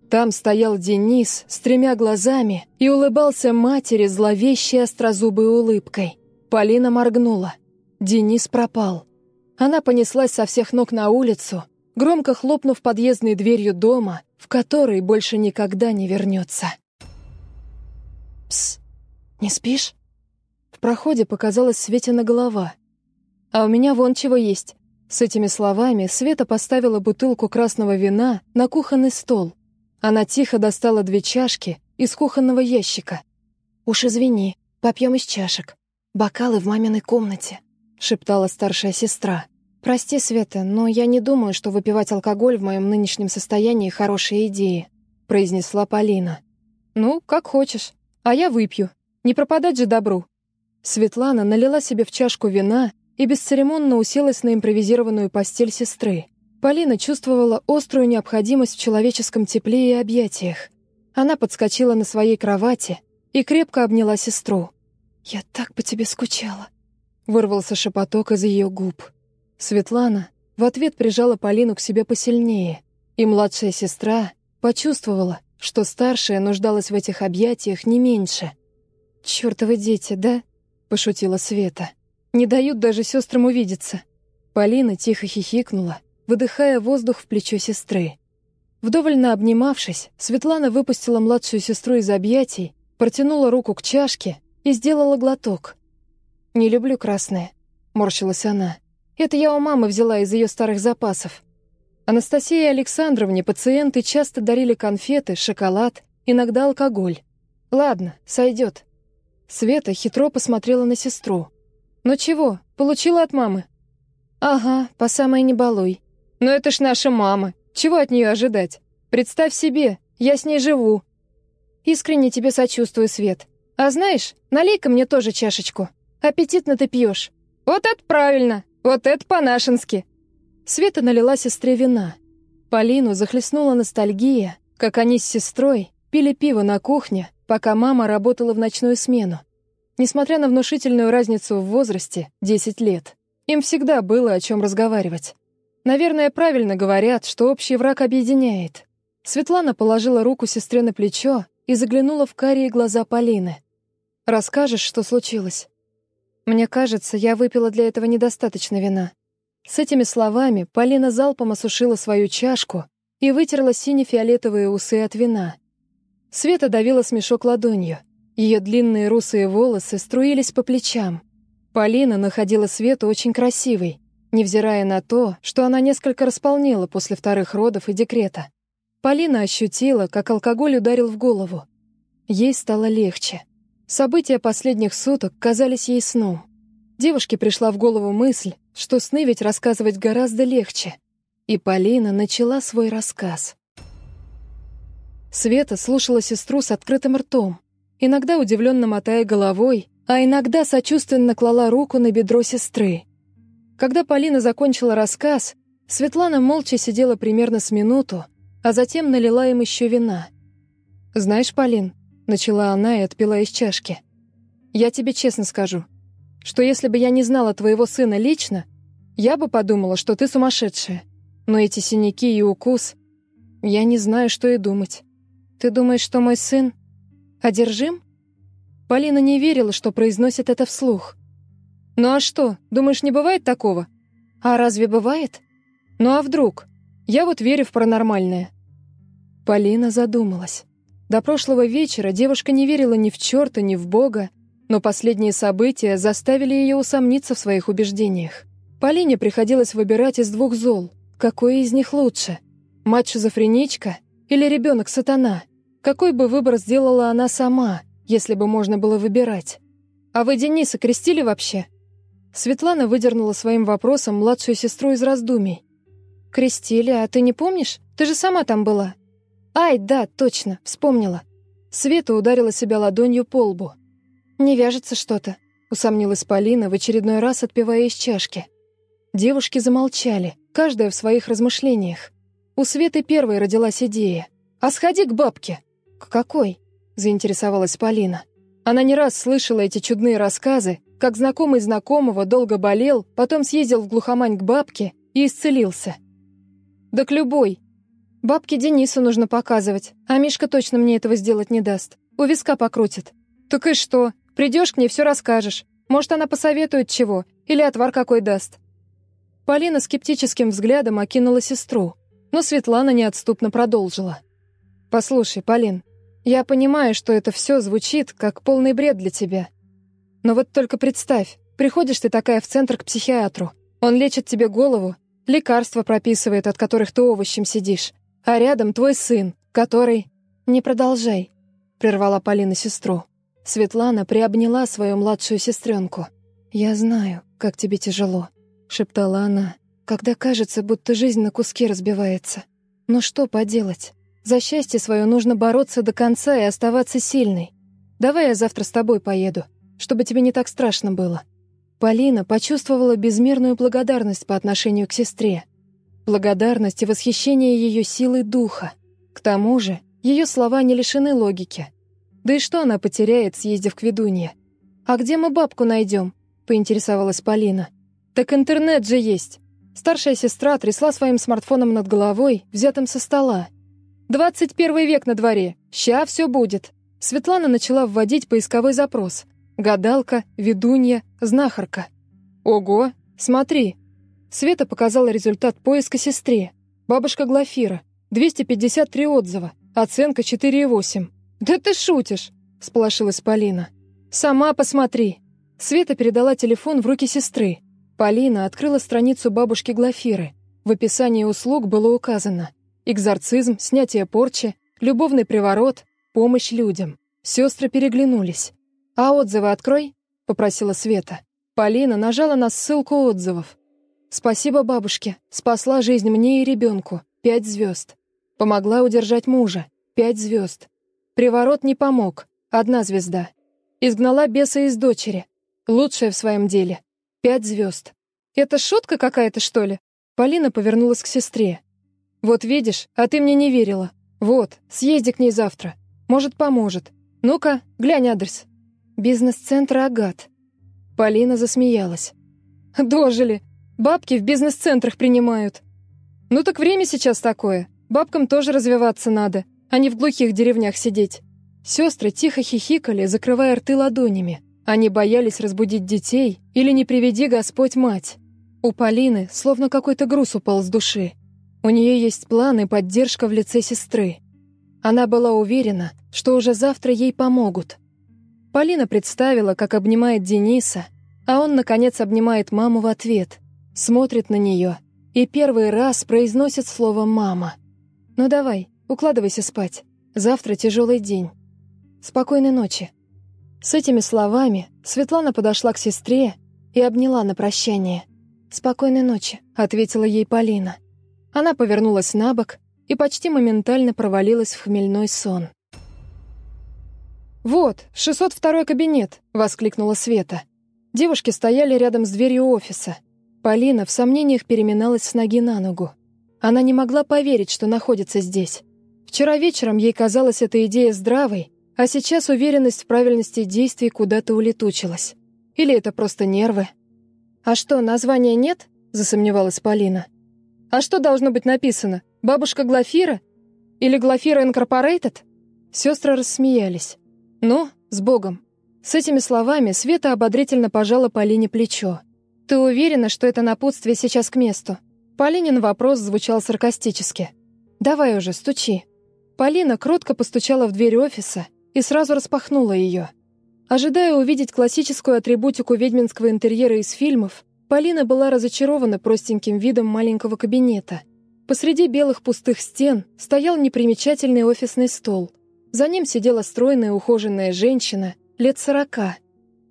Там стоял Денис с тремя глазами и улыбался матери зловещей острозубой улыбкой. Полина моргнула. Денис пропал. Она понеслась со всех ног на улицу, громко хлопнув подъездной дверью дома, в который больше никогда не вернется. «Пс, не спишь?» В проходе показалась Светина голова. «А у меня вон чего есть». С этими словами Света поставила бутылку красного вина на кухонный стол. Она тихо достала две чашки из кухонного ящика. «Уж извини, попьем из чашек. Бокалы в маминой комнате», — шептала старшая сестра. «Прости, Света, но я не думаю, что выпивать алкоголь в моем нынешнем состоянии — хорошая идея», — произнесла Полина. «Ну, как хочешь. А я выпью. Не пропадать же добру». Светлана налила себе в чашку вина и бесцеремонно уселась на импровизированную постель сестры. Полина чувствовала острую необходимость в человеческом тепле и объятиях. Она подскочила на своей кровати и крепко обняла сестру. «Я так по тебе скучала», — вырвался шепоток из ее губ. Светлана в ответ прижала Полину к себе посильнее, и младшая сестра почувствовала, что старшая нуждалась в этих объятиях не меньше. «Чёртовы дети, да?» — пошутила Света. «Не дают даже сестрам увидеться». Полина тихо хихикнула, выдыхая воздух в плечо сестры. Вдовольно обнимавшись, Светлана выпустила младшую сестру из объятий, протянула руку к чашке и сделала глоток. «Не люблю красное», — морщилась она. Это я у мамы взяла из ее старых запасов. Анастасии Александровне пациенты часто дарили конфеты, шоколад, иногда алкоголь. Ладно, сойдет. Света хитро посмотрела на сестру. «Ну чего, получила от мамы?» «Ага, по самой не балуй. Но это ж наша мама. Чего от нее ожидать? Представь себе, я с ней живу. Искренне тебе сочувствую, Свет. А знаешь, налей-ка мне тоже чашечку. Аппетитно ты пьешь. Вот это правильно. Вот это по-нашенски!» Света налила сестре вина. Полину захлестнула ностальгия, как они с сестрой пили пиво на кухне, пока мама работала в ночную смену. Несмотря на внушительную разницу в возрасте, 10 лет, им всегда было о чем разговаривать. Наверное, правильно говорят, что общий враг объединяет. Светлана положила руку сестре на плечо и заглянула в карие глаза Полины. «Расскажешь, что случилось?» Мне кажется, я выпила для этого недостаточно вина. С этими словами Полина залпом осушила свою чашку и вытерла сине-фиолетовые усы от вина. Света давила смешок ладонью. Ее длинные русые волосы струились по плечам. Полина находила Свету очень красивой, невзирая на то, что она несколько располнела после вторых родов и декрета. Полина ощутила, как алкоголь ударил в голову. Ей стало легче. События последних суток казались ей сном. Девушке пришла в голову мысль, что сны ведь рассказывать гораздо легче. И Полина начала свой рассказ. Света слушала сестру с открытым ртом, иногда удивленно мотая головой, а иногда сочувственно клала руку на бедро сестры. Когда Полина закончила рассказ, Светлана молча сидела примерно с минуту, а затем налила им еще вина. «Знаешь, Полин, Начала она и отпила из чашки. «Я тебе честно скажу, что если бы я не знала твоего сына лично, я бы подумала, что ты сумасшедшая. Но эти синяки и укус... Я не знаю, что и думать. Ты думаешь, что мой сын одержим?» Полина не верила, что произносит это вслух. «Ну а что, думаешь, не бывает такого?» «А разве бывает?» «Ну а вдруг? Я вот верю в паранормальное». Полина задумалась. До прошлого вечера девушка не верила ни в черта, ни в Бога, но последние события заставили ее усомниться в своих убеждениях. Полине приходилось выбирать из двух зол. Какое из них лучше? Мать-шизофреничка или ребенок-сатана? Какой бы выбор сделала она сама, если бы можно было выбирать? «А вы Дениса крестили вообще?» Светлана выдернула своим вопросом младшую сестру из раздумий. «Крестили, а ты не помнишь? Ты же сама там была». «Ай, да, точно, вспомнила». Света ударила себя ладонью по лбу. «Не вяжется что-то», — усомнилась Полина, в очередной раз отпивая из чашки. Девушки замолчали, каждая в своих размышлениях. У Светы первой родилась идея. «А сходи к бабке!» «К какой?» — заинтересовалась Полина. Она не раз слышала эти чудные рассказы, как знакомый знакомого долго болел, потом съездил в глухомань к бабке и исцелился. «Да к любой. Бабке Денису нужно показывать, а Мишка точно мне этого сделать не даст. У виска покрутит. Так и что? Придешь к ней, все расскажешь. Может, она посоветует чего, или отвар какой даст». Полина скептическим взглядом окинула сестру, но Светлана неотступно продолжила. «Послушай, Полин, я понимаю, что это все звучит как полный бред для тебя. Но вот только представь, приходишь ты такая в центр к психиатру. Он лечит тебе голову, лекарства прописывает, от которых ты овощем сидишь. А рядом твой сын, который... «Не продолжай», — прервала Полина сестру. Светлана приобняла свою младшую сестренку. «Я знаю, как тебе тяжело», — шептала она, «когда кажется, будто жизнь на куски разбивается. Но что поделать? За счастье свое нужно бороться до конца и оставаться сильной. Давай я завтра с тобой поеду, чтобы тебе не так страшно было». Полина почувствовала безмерную благодарность по отношению к сестре. Благодарность и восхищение ее силой духа. К тому же, ее слова не лишены логики. Да и что она потеряет, съездив к ведунье? «А где мы бабку найдем?» — поинтересовалась Полина. «Так интернет же есть!» Старшая сестра трясла своим смартфоном над головой, взятым со стола. «Двадцать первый век на дворе. Ща все будет». Светлана начала вводить поисковой запрос. Гадалка, ведунья, знахарка. «Ого, смотри!» Света показала результат поиска сестре. Бабушка Глафира. 253 отзыва. Оценка 4,8. «Да ты шутишь!» — сполошилась Полина. «Сама посмотри!» Света передала телефон в руки сестры. Полина открыла страницу бабушки Глафиры. В описании услуг было указано Экзорцизм, снятие порчи, любовный приворот, помощь людям. Сестры переглянулись. «А отзывы открой?» — попросила Света. Полина нажала на ссылку отзывов. «Спасибо бабушке. Спасла жизнь мне и ребенку. Пять звезд. Помогла удержать мужа. Пять звезд. Приворот не помог. Одна звезда. Изгнала беса из дочери. Лучшая в своем деле. Пять звезд. Это шутка какая-то, что ли?» Полина повернулась к сестре. «Вот видишь, а ты мне не верила. Вот, съезди к ней завтра. Может, поможет. Ну-ка, глянь адрес». «Бизнес-центр «Агат». Полина засмеялась. «Дожили. Бабки в бизнес-центрах принимают». «Ну так время сейчас такое. Бабкам тоже развиваться надо, а не в глухих деревнях сидеть». Сестры тихо хихикали, закрывая рты ладонями. Они боялись разбудить детей или не приведи Господь мать. У Полины словно какой-то груз упал с души. У нее есть план и поддержка в лице сестры. Она была уверена, что уже завтра ей помогут. Полина представила, как обнимает Дениса, а он, наконец, обнимает маму в ответ, смотрит на нее и первый раз произносит слово «мама». «Ну давай, укладывайся спать. Завтра тяжелый день. Спокойной ночи». С этими словами Светлана подошла к сестре и обняла на прощание. «Спокойной ночи», — ответила ей Полина. Она повернулась на бок и почти моментально провалилась в хмельной сон. «Вот, 602 кабинет!» — воскликнула Света. Девушки стояли рядом с дверью офиса. Полина в сомнениях переминалась с ноги на ногу. Она не могла поверить, что находится здесь. Вчера вечером ей казалась эта идея здравой, а сейчас уверенность в правильности действий куда-то улетучилась. Или это просто нервы? «А что, названия нет?» — засомневалась Полина. А что должно быть написано? Бабушка Глафира? Или Глафира Инкорпорейтед? Сестры рассмеялись. Ну, с Богом. С этими словами Света ободрительно пожала Полине плечо. «Ты уверена, что это напутствие сейчас к месту?» Полинин вопрос звучал саркастически. «Давай уже, стучи». Полина кротко постучала в дверь офиса и сразу распахнула ее. Ожидая увидеть классическую атрибутику ведьминского интерьера из фильмов, Полина была разочарована простеньким видом маленького кабинета. Посреди белых пустых стен стоял непримечательный офисный стол. За ним сидела стройная ухоженная женщина, лет сорока.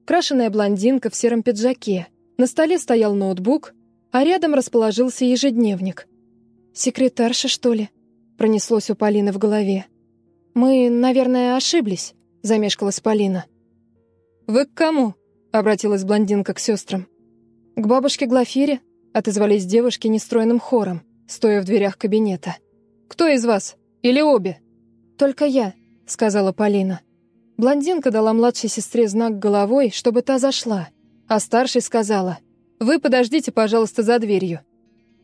Крашеная блондинка в сером пиджаке. На столе стоял ноутбук, а рядом расположился ежедневник. «Секретарша, что ли?» — пронеслось у Полины в голове. «Мы, наверное, ошиблись», — замешкалась Полина. «Вы к кому?» — обратилась блондинка к сестрам. «К бабушке Глафире», — отозвались девушки нестроенным хором, стоя в дверях кабинета. «Кто из вас? Или обе?» «Только я», — сказала Полина. Блондинка дала младшей сестре знак головой, чтобы та зашла, а старшей сказала, «Вы подождите, пожалуйста, за дверью».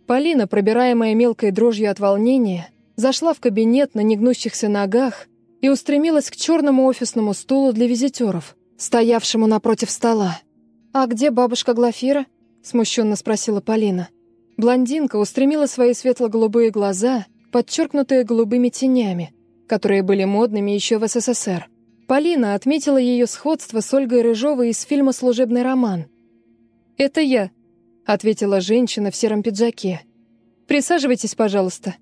Полина, пробираемая мелкой дрожью от волнения, зашла в кабинет на негнущихся ногах и устремилась к черному офисному стулу для визитеров, стоявшему напротив стола. «А где бабушка Глафира?» — смущенно спросила Полина. Блондинка устремила свои светло-голубые глаза, подчеркнутые голубыми тенями, которые были модными еще в СССР. Полина отметила ее сходство с Ольгой Рыжовой из фильма «Служебный роман». «Это я», — ответила женщина в сером пиджаке. «Присаживайтесь, пожалуйста».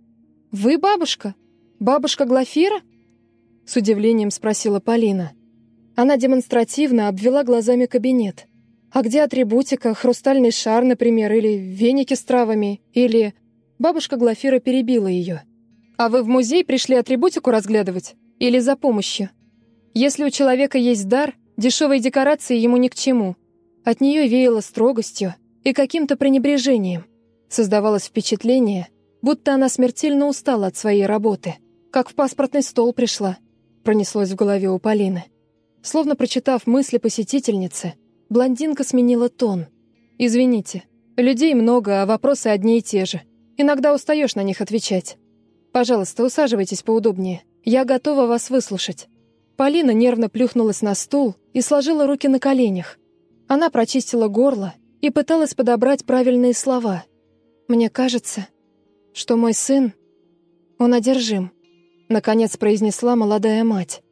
«Вы бабушка? Бабушка Глафира?» С удивлением спросила Полина. Она демонстративно обвела глазами кабинет. «А где атрибутика, хрустальный шар, например, или веники с травами, или...» Бабушка Глафира перебила ее. «А вы в музей пришли атрибутику разглядывать? Или за помощью? Если у человека есть дар, дешевые декорации ему ни к чему. От нее веяло строгостью, и каким-то пренебрежением. Создавалось впечатление, будто она смертельно устала от своей работы, как в паспортный стол пришла, пронеслось в голове у Полины. Словно прочитав мысли посетительницы, блондинка сменила тон. «Извините, людей много, а вопросы одни и те же. Иногда устаешь на них отвечать. Пожалуйста, усаживайтесь поудобнее. Я готова вас выслушать». Полина нервно плюхнулась на стул и сложила руки на коленях. Она прочистила горло и пыталась подобрать правильные слова. «Мне кажется, что мой сын, он одержим», — наконец произнесла молодая мать.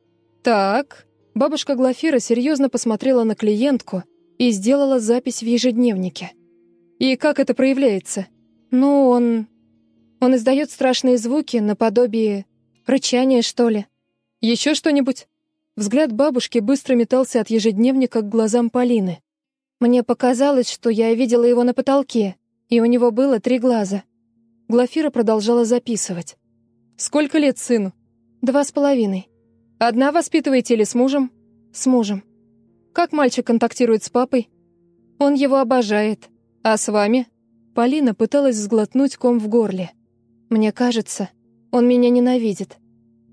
«Так», — бабушка Глафира серьезно посмотрела на клиентку и сделала запись в ежедневнике. «И как это проявляется?» «Ну, он... он издает страшные звуки наподобие рычания, что ли. Еще что-нибудь?» Взгляд бабушки быстро метался от ежедневника к глазам Полины. Мне показалось, что я видела его на потолке, и у него было три глаза. Глафира продолжала записывать. «Сколько лет сыну?» «Два с половиной». «Одна воспитываете или с мужем?» «С мужем». «Как мальчик контактирует с папой?» «Он его обожает. А с вами?» Полина пыталась сглотнуть ком в горле. «Мне кажется, он меня ненавидит».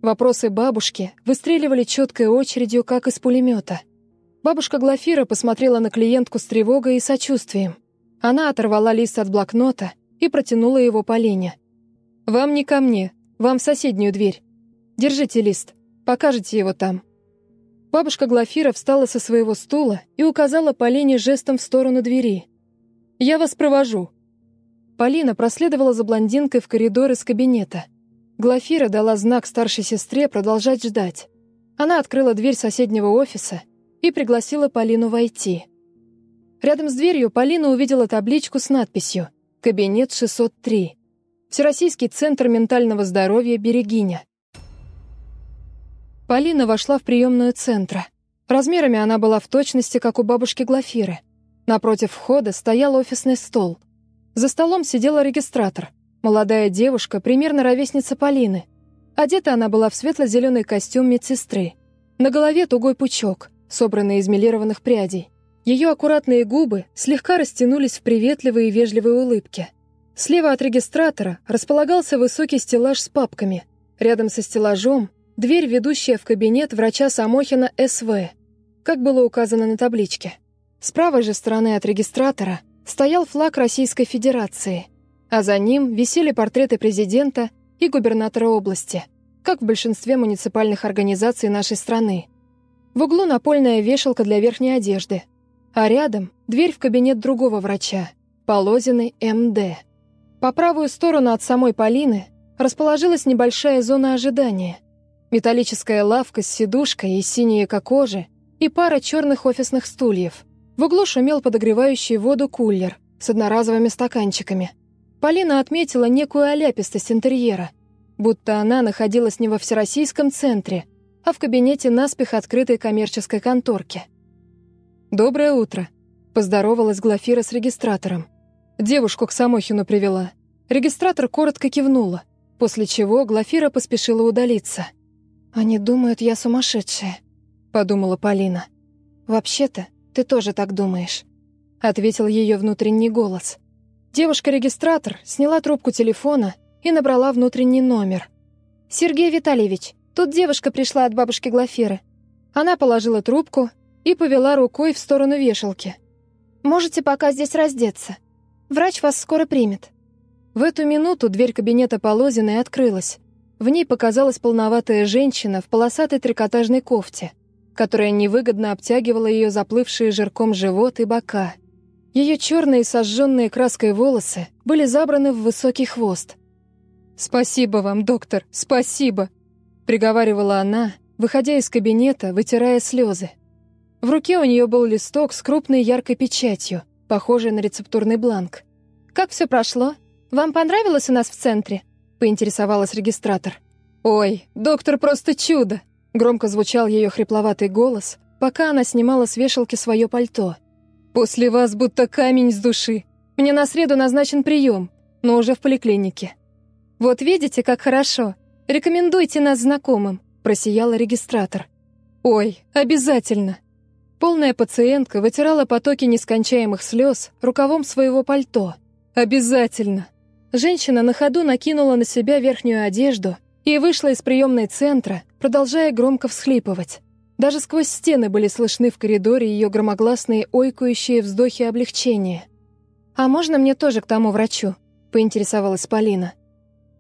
Вопросы бабушки выстреливали четкой очередью, как из пулемета. Бабушка Глафира посмотрела на клиентку с тревогой и сочувствием. Она оторвала лист от блокнота и протянула его Полине. «Вам не ко мне, вам в соседнюю дверь. Держите лист, покажите его там». Бабушка Глафира встала со своего стула и указала Полине жестом в сторону двери. «Я вас провожу». Полина проследовала за блондинкой в коридор из кабинета. Глафира дала знак старшей сестре продолжать ждать. Она открыла дверь соседнего офиса и пригласила Полину войти. Рядом с дверью Полина увидела табличку с надписью «Кабинет 603». Всероссийский центр ментального здоровья «Берегиня». Полина вошла в приемную центра. Размерами она была в точности, как у бабушки Глафиры. Напротив входа стоял офисный стол. За столом сидела регистратор, молодая девушка, примерно ровесница Полины. Одета она была в светло-зеленый костюм медсестры. На голове тугой пучок — собранные из милированных прядей. Ее аккуратные губы слегка растянулись в приветливой и вежливой улыбке. Слева от регистратора располагался высокий стеллаж с папками. Рядом со стеллажом — дверь, ведущая в кабинет врача Самохина СВ, как было указано на табличке. С правой же стороны от регистратора стоял флаг Российской Федерации, а за ним висели портреты президента и губернатора области, как в большинстве муниципальных организаций нашей страны. В углу напольная вешалка для верхней одежды, а рядом дверь в кабинет другого врача, Полозиной МД. По правую сторону от самой Полины расположилась небольшая зона ожидания. Металлическая лавка с сидушкой и синие как и пара черных офисных стульев. В углу шумел подогревающий воду кулер с одноразовыми стаканчиками. Полина отметила некую оляпистость интерьера, будто она находилась не во всероссийском центре – а в кабинете наспех открытой коммерческой конторки. «Доброе утро», — поздоровалась Глафира с регистратором. «Девушку к Самохину привела. Регистратор коротко кивнула, после чего Глафира поспешила удалиться. «Они думают, я сумасшедшая», — подумала Полина. «Вообще-то, ты тоже так думаешь», — ответил ее внутренний голос. Девушка-регистратор сняла трубку телефона и набрала внутренний номер. «Сергей Витальевич, тут девушка пришла от бабушки Глафиры». Она положила трубку и повела рукой в сторону вешалки. «Можете пока здесь раздеться. Врач вас скоро примет». В эту минуту дверь кабинета Полозиной открылась. В ней показалась полноватая женщина в полосатой трикотажной кофте, которая невыгодно обтягивала ее заплывшие жирком живот и бока. Ее черные сожженные краской волосы были забраны в высокий хвост. «Спасибо вам, доктор, спасибо!» — приговаривала она, выходя из кабинета, вытирая слезы. В руке у нее был листок с крупной яркой печатью, похожей на рецептурный бланк. «Как все прошло?» «Вам понравилось у нас в центре?» — поинтересовалась регистратор. «Ой, доктор просто чудо!» — громко звучал ее хрипловатый голос, пока она снимала с вешалки свое пальто. «После вас будто камень с души. Мне на среду назначен прием, но уже в поликлинике». «Вот видите, как хорошо. Рекомендуйте нас знакомым», — просияла регистратор. «Ой, обязательно!» Полная пациентка вытирала потоки нескончаемых слез рукавом своего пальто. «Обязательно!» Женщина на ходу накинула на себя верхнюю одежду и вышла из приемной центра, продолжая громко всхлипывать. Даже сквозь стены были слышны в коридоре ее громогласные ойкающие вздохи облегчения. «А можно мне тоже к тому врачу?» — поинтересовалась Полина.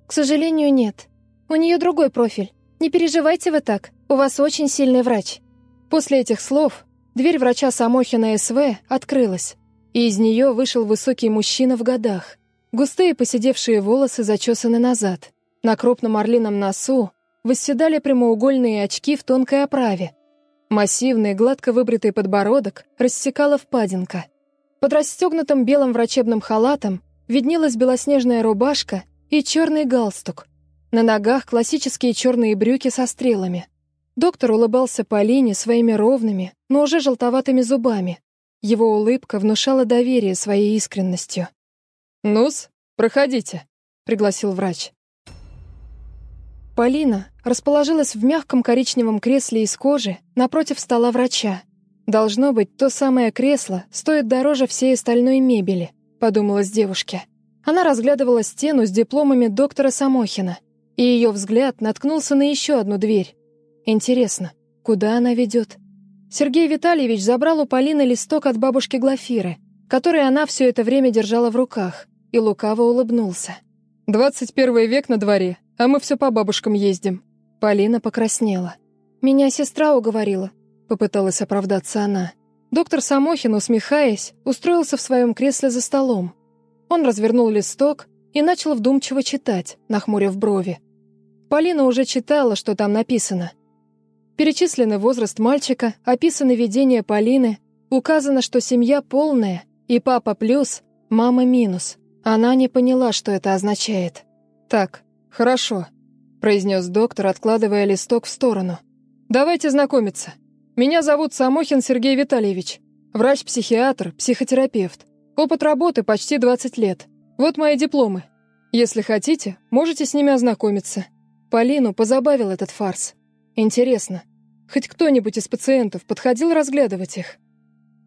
«К сожалению, нет. У нее другой профиль. Не переживайте вы так, у вас очень сильный врач». После этих слов дверь врача Самохина СВ открылась, и из нее вышел высокий мужчина в годах — Густые поседевшие волосы зачесаны назад. На крупном орлином носу восседали прямоугольные очки в тонкой оправе. Массивный, гладко выбритый подбородок рассекала впадинка. Под расстегнутым белым врачебным халатом виднелась белоснежная рубашка и черный галстук. На ногах классические черные брюки со стрелами. Доктор улыбался Полине своими ровными, но уже желтоватыми зубами. Его улыбка внушала доверие своей искренностью. «Ну-с, проходите», — пригласил врач. Полина расположилась в мягком коричневом кресле из кожи напротив стола врача. «Должно быть, то самое кресло стоит дороже всей остальной мебели», — подумалась девушке. Она разглядывала стену с дипломами доктора Самохина, и ее взгляд наткнулся на еще одну дверь. Интересно, куда она ведет? Сергей Витальевич забрал у Полины листок от бабушки Глафиры, который она все это время держала в руках и лукаво улыбнулся. «Двадцать первый век на дворе, а мы все по бабушкам ездим». Полина покраснела. «Меня сестра уговорила», — попыталась оправдаться она. Доктор Самохин, усмехаясь, устроился в своем кресле за столом. Он развернул листок и начал вдумчиво читать, нахмурив брови. Полина уже читала, что там написано. Перечисленный возраст мальчика, описаны видения Полины, указано, что семья полная, и папа плюс, мама минус. Она не поняла, что это означает. «Так, хорошо», — произнес доктор, откладывая листок в сторону. «Давайте знакомиться. Меня зовут Самохин Сергей Витальевич. Врач-психиатр, психотерапевт. Опыт работы почти 20 лет. Вот мои дипломы. Если хотите, можете с ними ознакомиться». Полину позабавил этот фарс. Интересно, хоть кто-нибудь из пациентов подходил разглядывать их?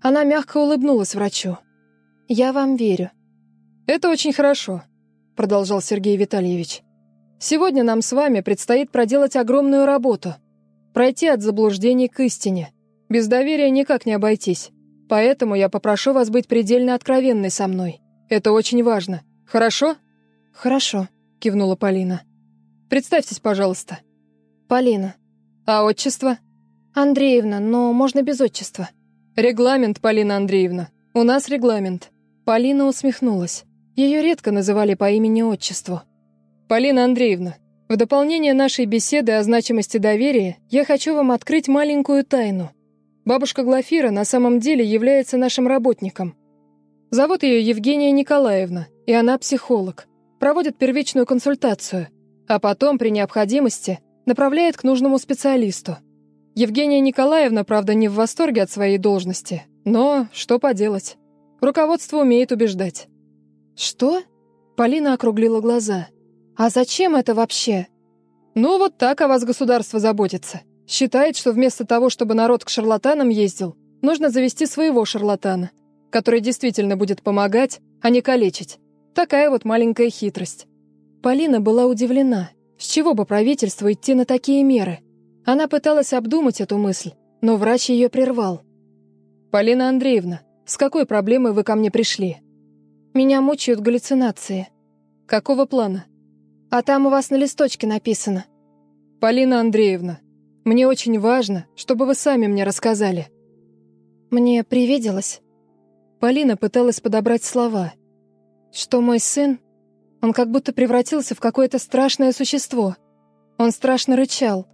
Она мягко улыбнулась врачу. «Я вам верю. «Это очень хорошо», — продолжал Сергей Витальевич. «Сегодня нам с вами предстоит проделать огромную работу. Пройти от заблуждений к истине. Без доверия никак не обойтись. Поэтому я попрошу вас быть предельно откровенной со мной. Это очень важно. Хорошо?» «Хорошо», — кивнула Полина. «Представьтесь, пожалуйста». «Полина». «А отчество?» «Андреевна, но можно без отчества». «Регламент, Полина Андреевна. У нас регламент». Полина усмехнулась. Ее редко называли по имени-отчеству. «Полина Андреевна, в дополнение нашей беседы о значимости доверия я хочу вам открыть маленькую тайну. Бабушка Глафира на самом деле является нашим работником. Зовут ее Евгения Николаевна, и она психолог. Проводит первичную консультацию, а потом, при необходимости, направляет к нужному специалисту. Евгения Николаевна, правда, не в восторге от своей должности, но что поделать. Руководство умеет убеждать. «Что?» Полина округлила глаза. «А зачем это вообще?» «Ну, вот так о вас государство заботится. Считает, что вместо того, чтобы народ к шарлатанам ездил, нужно завести своего шарлатана, который действительно будет помогать, а не калечить. Такая вот маленькая хитрость». Полина была удивлена. С чего бы правительству идти на такие меры? Она пыталась обдумать эту мысль, но врач ее прервал. «Полина Андреевна, с какой проблемой вы ко мне пришли?» «Меня мучают галлюцинации». «Какого плана?» «А там у вас на листочке написано». «Полина Андреевна, мне очень важно, чтобы вы сами мне рассказали». «Мне привиделось». Полина пыталась подобрать слова. «Что мой сын, он как будто превратился в какое-то страшное существо. Он страшно рычал.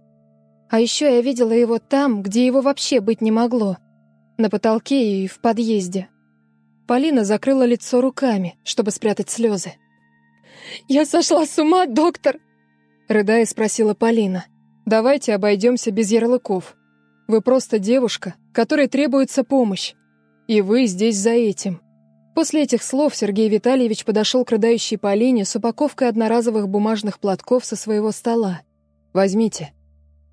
А еще я видела его там, где его вообще быть не могло на потолке и в подъезде. Полина закрыла лицо руками, чтобы спрятать слезы. «Я сошла с ума, доктор!» Рыдая спросила Полина. «Давайте обойдемся без ярлыков. Вы просто девушка, которой требуется помощь. И вы здесь за этим». После этих слов Сергей Витальевич подошел к рыдающей Полине с упаковкой одноразовых бумажных платков со своего стола. «Возьмите».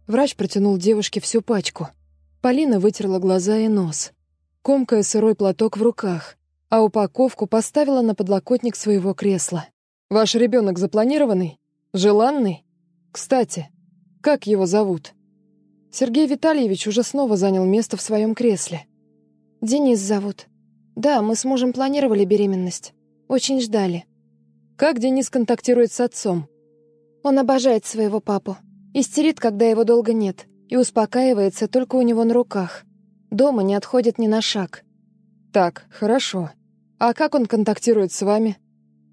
Врач протянул девушке всю пачку. Полина вытерла глаза и нос, комкая сырой платок в руках, а упаковку поставила на подлокотник своего кресла. «Ваш ребенок запланированный? Желанный? Кстати, как его зовут?» Сергей Витальевич уже снова занял место в своем кресле. «Денис зовут. Да, мы с мужем планировали беременность. Очень ждали». «Как Денис контактирует с отцом?» «Он обожает своего папу. Истерит, когда его долго нет и успокаивается только у него на руках. Дома не отходит ни на шаг. «Так, хорошо. А как он контактирует с вами?»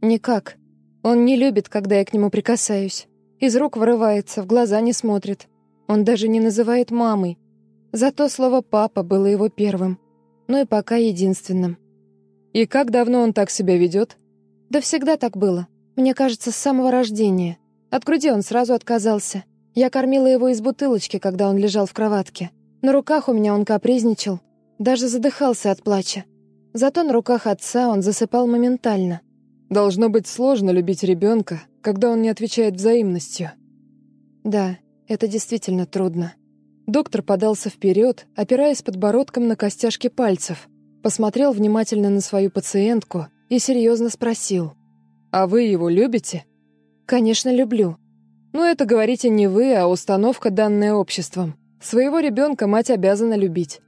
«Никак. Он не любит, когда я к нему прикасаюсь. Из рук вырывается, в глаза не смотрит. Он даже не называет мамой. Зато слово «папа» было его первым. Ну и пока единственным. «И как давно он так себя ведет?» «Да всегда так было. Мне кажется, с самого рождения. От груди он сразу отказался. Я кормила его из бутылочки, когда он лежал в кроватке. На руках у меня он капризничал, даже задыхался от плача. Зато на руках отца он засыпал моментально. Должно быть сложно любить ребенка, когда он не отвечает взаимностью. Да, это действительно трудно. Доктор подался вперед, опираясь подбородком на костяшки пальцев, посмотрел внимательно на свою пациентку и серьезно спросил. «А вы его любите?» «Конечно, люблю. Но это говорите не вы, а установка, данная обществом. Своего ребенка мать обязана любить.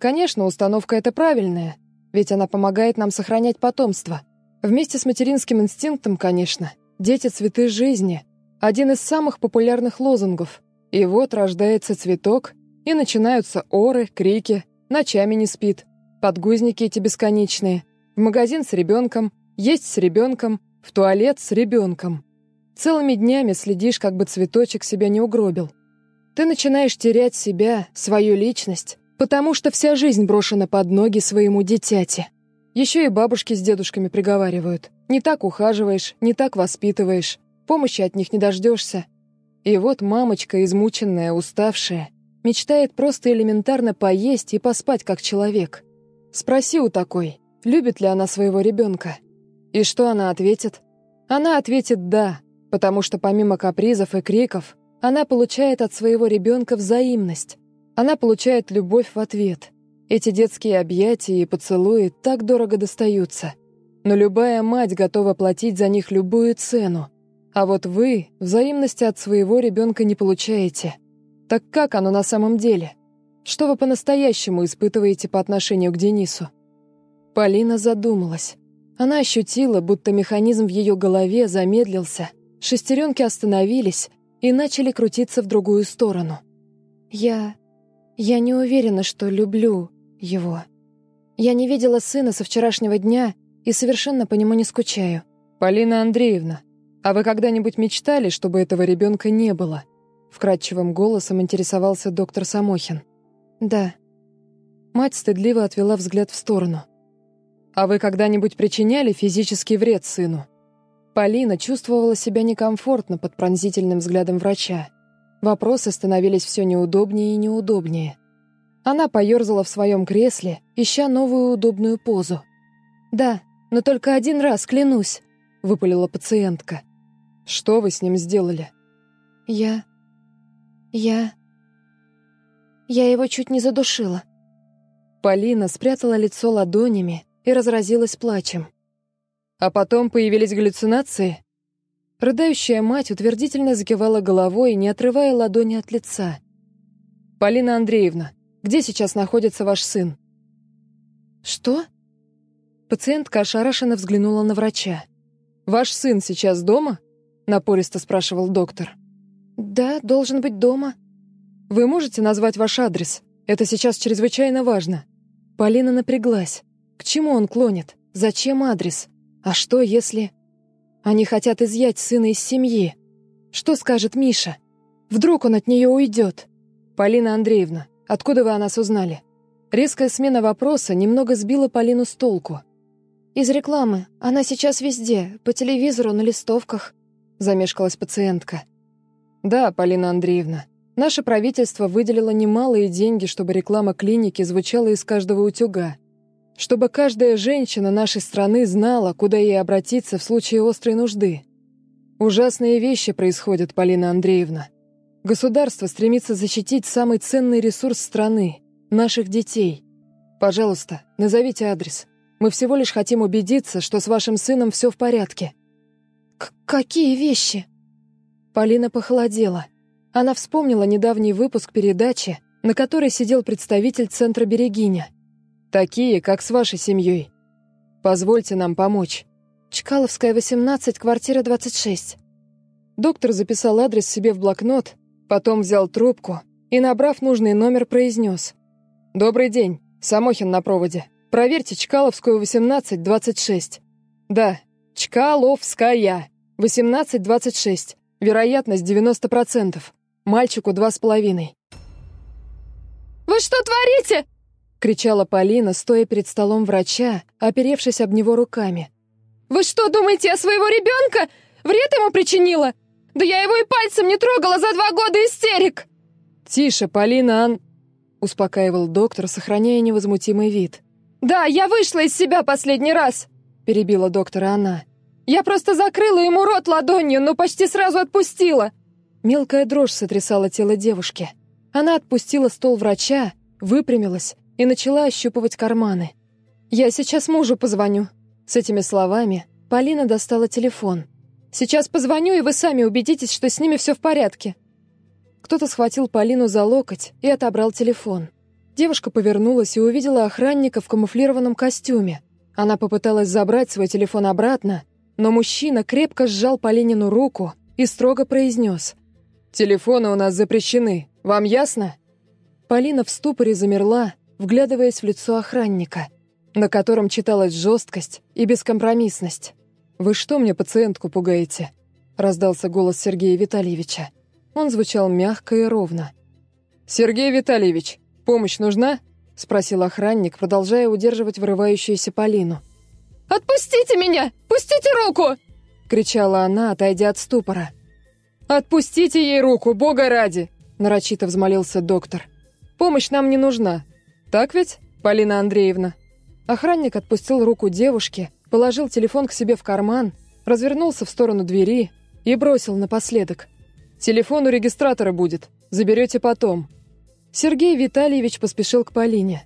Конечно, установка эта правильная, ведь она помогает нам сохранять потомство. Вместе с материнским инстинктом, конечно. Дети – цветы жизни. Один из самых популярных лозунгов. И вот рождается цветок, и начинаются оры, крики, ночами не спит, подгузники эти бесконечные, в магазин с ребенком, есть с ребенком, в туалет с ребенком. Целыми днями следишь, как бы цветочек себя не угробил. Ты начинаешь терять себя, свою личность, потому что вся жизнь брошена под ноги своему дитяти. Еще и бабушки с дедушками приговаривают. Не так ухаживаешь, не так воспитываешь, помощи от них не дождешься. И вот мамочка, измученная, уставшая, мечтает просто элементарно поесть и поспать как человек. Спроси у такой, любит ли она своего ребенка. И что она ответит? Она ответит «да», Потому что помимо капризов и криков, она получает от своего ребенка взаимность. Она получает любовь в ответ. Эти детские объятия и поцелуи так дорого достаются. Но любая мать готова платить за них любую цену. А вот вы взаимности от своего ребенка не получаете. Так как оно на самом деле? Что вы по-настоящему испытываете по отношению к Денису? Полина задумалась. Она ощутила, будто механизм в ее голове замедлился – Шестеренки остановились и начали крутиться в другую сторону. «Я... я не уверена, что люблю его. Я не видела сына со вчерашнего дня и совершенно по нему не скучаю». «Полина Андреевна, а вы когда-нибудь мечтали, чтобы этого ребенка не было?» Вкрадчивым голосом интересовался доктор Самохин. «Да». Мать стыдливо отвела взгляд в сторону. «А вы когда-нибудь причиняли физический вред сыну?» Полина чувствовала себя некомфортно под пронзительным взглядом врача. Вопросы становились все неудобнее и неудобнее. Она поерзала в своем кресле, ища новую удобную позу. «Да, но только один раз, клянусь». — выпалила пациентка. «Что вы с ним сделали?» «Я... я... я его чуть не задушила». Полина спрятала лицо ладонями и разразилась плачем. А потом появились галлюцинации. Рыдающая мать утвердительно закивала головой, не отрывая ладони от лица. «Полина Андреевна, где сейчас находится ваш сын?» «Что?» Пациентка ошарашенно взглянула на врача. «Ваш сын сейчас дома?» — напористо спрашивал доктор. «Да, должен быть дома». «Вы можете назвать ваш адрес? Это сейчас чрезвычайно важно». Полина напряглась. К чему он клонит? Зачем адрес? А что, если... Они хотят изъять сына из семьи? Что скажет Миша? Вдруг он от нее уйдет? Полина Андреевна, откуда вы о нас узнали? Резкая смена вопроса немного сбила Полину с толку. «Из рекламы. Она сейчас везде. По телевизору, на листовках», — замешкалась пациентка. «Да, Полина Андреевна. Наше правительство выделило немалые деньги, чтобы реклама клиники звучала из каждого утюга. Чтобы каждая женщина нашей страны знала, куда ей обратиться в случае острой нужды. Ужасные вещи происходят, Полина Андреевна. Государство стремится защитить самый ценный ресурс страны — наших детей. Пожалуйста, назовите адрес. Мы всего лишь хотим убедиться, что с вашим сыном все в порядке». К «Какие вещи?» Полина похолодела. Она вспомнила недавний выпуск передачи, на которой сидел представитель Центра Берегиня. «Такие, как с вашей семьей. Позвольте нам помочь». «Чкаловская, 18, квартира 26». Доктор записал адрес себе в блокнот, потом взял трубку и, набрав нужный номер, произнес. «Добрый день, Самохин на проводе». Проверьте Чкаловскую, 1826. Да, Чкаловская, 1826. Вероятность 90%. Мальчику два с половиной. «Вы что творите?» — кричала Полина, стоя перед столом врача, оперевшись об него руками. «Вы что, думаете, я своего ребенка? Вред ему причинила? Да я его и пальцем не трогала за два года истерик!» «Тише, Полина Ан...» — успокаивал доктор, сохраняя невозмутимый вид. «Да, я вышла из себя последний раз», — перебила доктора она. «Я просто закрыла ему рот ладонью, но почти сразу отпустила». Мелкая дрожь сотрясала тело девушки. Она отпустила стол врача, выпрямилась и начала ощупывать карманы. «Я сейчас мужу позвоню». С этими словами Полина достала телефон. «Сейчас позвоню, и вы сами убедитесь, что с ними все в порядке». Кто-то схватил Полину за локоть и отобрал телефон. Девушка повернулась и увидела охранника в камуфлированном костюме. Она попыталась забрать свой телефон обратно, но мужчина крепко сжал Полинину руку и строго произнес. «Телефоны у нас запрещены. Вам ясно?» Полина в ступоре замерла, вглядываясь в лицо охранника, на котором читалась жесткость и бескомпромиссность. «Вы что мне пациентку пугаете?» — раздался голос Сергея Витальевича. Он звучал мягко и ровно. «Сергей Витальевич, «Помощь нужна?» — спросил охранник, продолжая удерживать вырывающуюся Полину. «Отпустите меня! Пустите руку!» — кричала она, отойдя от ступора. «Отпустите ей руку, бога ради!» — нарочито взмолился доктор. «Помощь нам не нужна. Так ведь, Полина Андреевна?» Охранник отпустил руку девушки, положил телефон к себе в карман, развернулся в сторону двери и бросил напоследок. «Телефон у регистратора будет. Заберете потом. Сергей Витальевич поспешил к Полине.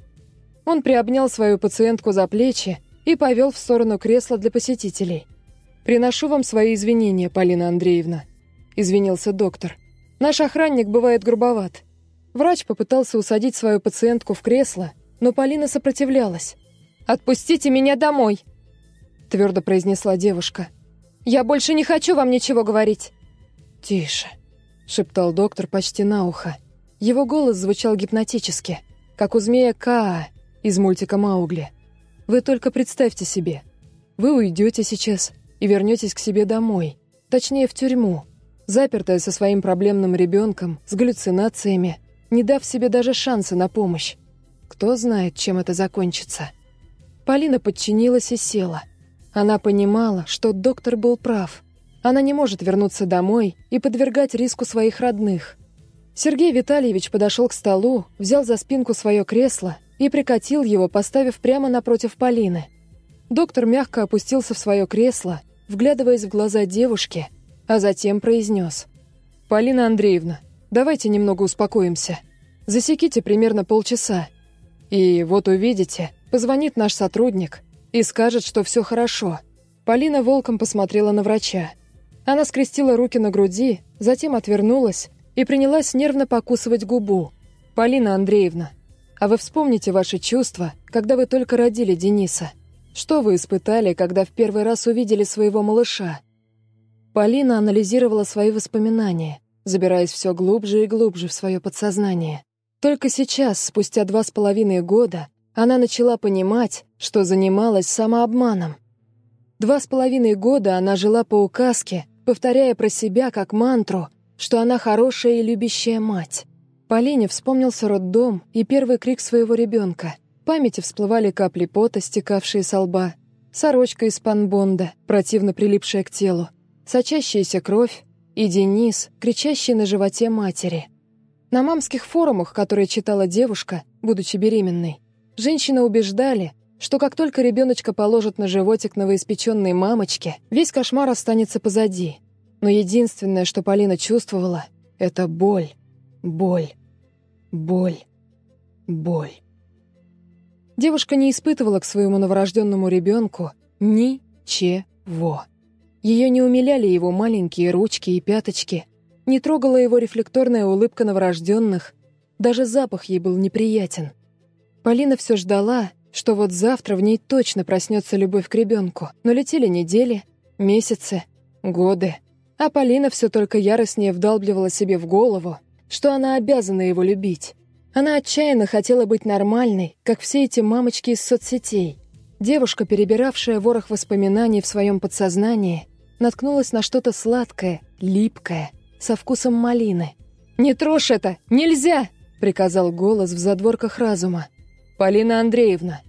Он приобнял свою пациентку за плечи и повел в сторону кресла для посетителей. «Приношу вам свои извинения, Полина Андреевна», — извинился доктор. «Наш охранник бывает грубоват». Врач попытался усадить свою пациентку в кресло, но Полина сопротивлялась. «Отпустите меня домой!» — твердо произнесла девушка. «Я больше не хочу вам ничего говорить!» «Тише!» — шептал доктор почти на ухо. Его голос звучал гипнотически, как у змея Каа из мультика «Маугли». Вы только представьте себе. Вы уйдете сейчас и вернетесь к себе домой, точнее в тюрьму, запертая со своим проблемным ребенком, с галлюцинациями, не дав себе даже шанса на помощь. Кто знает, чем это закончится. Полина подчинилась и села. Она понимала, что доктор был прав. Она не может вернуться домой и подвергать риску своих родных. Сергей Витальевич подошел к столу, взял за спинку свое кресло и прикатил его, поставив прямо напротив Полины. Доктор мягко опустился в свое кресло, вглядываясь в глаза девушки, а затем произнес. «Полина Андреевна, давайте немного успокоимся. Засеките примерно полчаса. И вот увидите, позвонит наш сотрудник и скажет, что все хорошо». Полина волком посмотрела на врача. Она скрестила руки на груди, затем отвернулась и принялась нервно покусывать губу. «Полина Андреевна, а вы вспомните ваши чувства, когда вы только родили Дениса. Что вы испытали, когда в первый раз увидели своего малыша?» Полина анализировала свои воспоминания, забираясь все глубже и глубже в свое подсознание. Только сейчас, спустя два с половиной года, она начала понимать, что занималась самообманом. Два с половиной года она жила по указке, повторяя про себя как мантру, что она хорошая и любящая мать. Полине вспомнился роддом и первый крик своего ребенка. В памяти всплывали капли пота, стекавшие со лба, сорочка из панбонда, противно прилипшая к телу, сочащаяся кровь и Денис, кричащий на животе матери. На мамских форумах, которые читала девушка, будучи беременной, женщины убеждали, что как только ребеночка положит на животик новоиспеченной мамочки, весь кошмар останется позади. Но единственное, что Полина чувствовала, это боль, боль, боль, боль. Девушка не испытывала к своему новорожденному ребенку ничего. Ее не умиляли его маленькие ручки и пяточки, не трогала его рефлекторная улыбка новорожденных, даже запах ей был неприятен. Полина все ждала, что вот завтра в ней точно проснется любовь к ребенку. Но летели недели, месяцы, годы. А Полина все только яростнее вдалбливала себе в голову, что она обязана его любить. Она отчаянно хотела быть нормальной, как все эти мамочки из соцсетей. Девушка, перебиравшая ворох воспоминаний в своем подсознании, наткнулась на что-то сладкое, липкое, со вкусом малины. «Не трожь это! Нельзя!» — приказал голос в задворках разума. «Полина Андреевна!»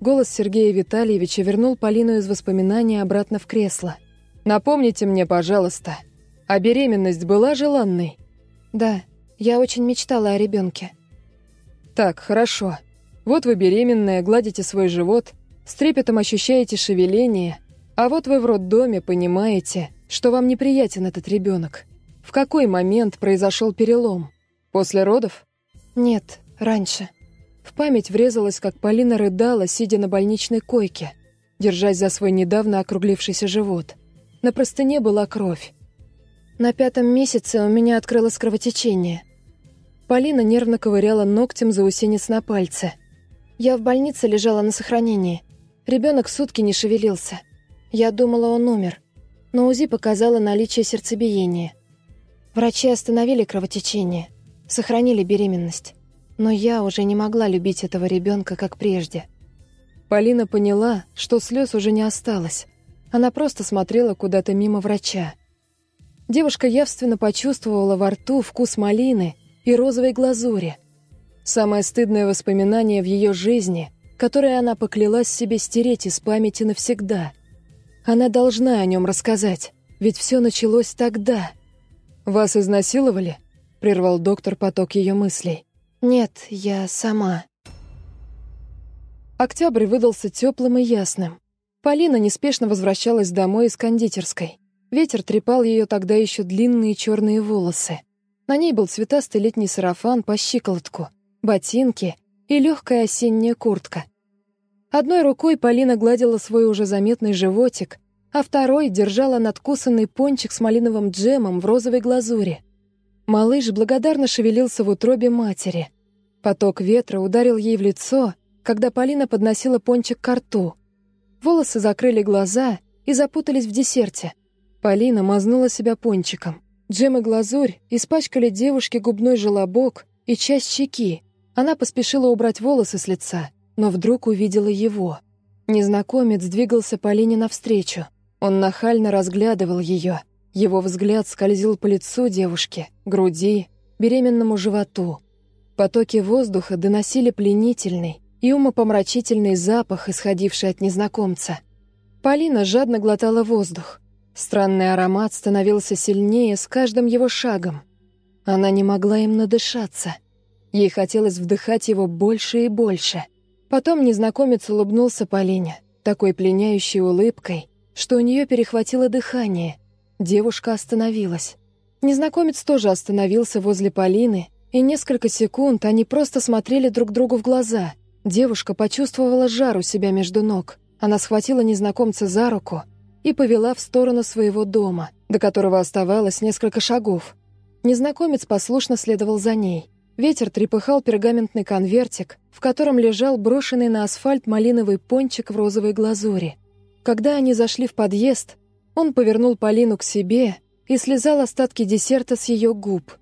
Голос Сергея Витальевича вернул Полину из воспоминаний обратно в кресло. «Напомните мне, пожалуйста, а беременность была желанной?» «Да, я очень мечтала о ребенке. «Так, хорошо. Вот вы беременная, гладите свой живот, с трепетом ощущаете шевеление, а вот вы в роддоме понимаете, что вам неприятен этот ребенок. В какой момент произошел перелом? После родов?» «Нет, раньше». В память врезалась, как Полина рыдала, сидя на больничной койке, держась за свой недавно округлившийся живот. На простыне была кровь. На пятом месяце у меня открылось кровотечение. Полина нервно ковыряла ногтем заусенец на пальце. Я в больнице лежала на сохранении. Ребенок сутки не шевелился. Я думала, он умер. Но УЗИ показало наличие сердцебиения. Врачи остановили кровотечение, сохранили беременность. Но я уже не могла любить этого ребенка, как прежде. Полина поняла, что слез уже не осталось. Она просто смотрела куда-то мимо врача. Девушка явственно почувствовала во рту вкус малины и розовой глазури. Самое стыдное воспоминание в ее жизни, которое она поклялась себе стереть из памяти навсегда. Она должна о нем рассказать, ведь все началось тогда. «Вас изнасиловали?» — прервал доктор поток ее мыслей. «Нет, я сама». Октябрь выдался теплым и ясным. Полина неспешно возвращалась домой из кондитерской. Ветер трепал ее тогда еще длинные черные волосы. На ней был цветастый летний сарафан по щиколотку, ботинки и легкая осенняя куртка. Одной рукой Полина гладила свой уже заметный животик, а второй держала надкусанный пончик с малиновым джемом в розовой глазури. Малыш благодарно шевелился в утробе матери. Поток ветра ударил ей в лицо, когда Полина подносила пончик к рту. Волосы закрыли глаза и запутались в десерте. Полина мазнула себя пончиком. Джем и глазурь испачкали девушке губной желобок и часть щеки. Она поспешила убрать волосы с лица, но вдруг увидела его. Незнакомец двигался Полине навстречу. Он нахально разглядывал ее. Его взгляд скользил по лицу девушки, груди, беременному животу. Потоки воздуха доносили пленительный и умопомрачительный запах, исходивший от незнакомца. Полина жадно глотала воздух. Странный аромат становился сильнее с каждым его шагом. Она не могла им надышаться. Ей хотелось вдыхать его больше и больше. Потом незнакомец улыбнулся Полине, такой пленяющей улыбкой, что у нее перехватило дыхание. Девушка остановилась. Незнакомец тоже остановился возле Полины, и несколько секунд они просто смотрели друг другу в глаза. Девушка почувствовала жар у себя между ног. Она схватила незнакомца за руку и повела в сторону своего дома, до которого оставалось несколько шагов. Незнакомец послушно следовал за ней. Ветер трепыхал пергаментный конвертик, в котором лежал брошенный на асфальт малиновый пончик в розовой глазури. Когда они зашли в подъезд, он повернул Полину к себе и слезал остатки десерта с ее губ.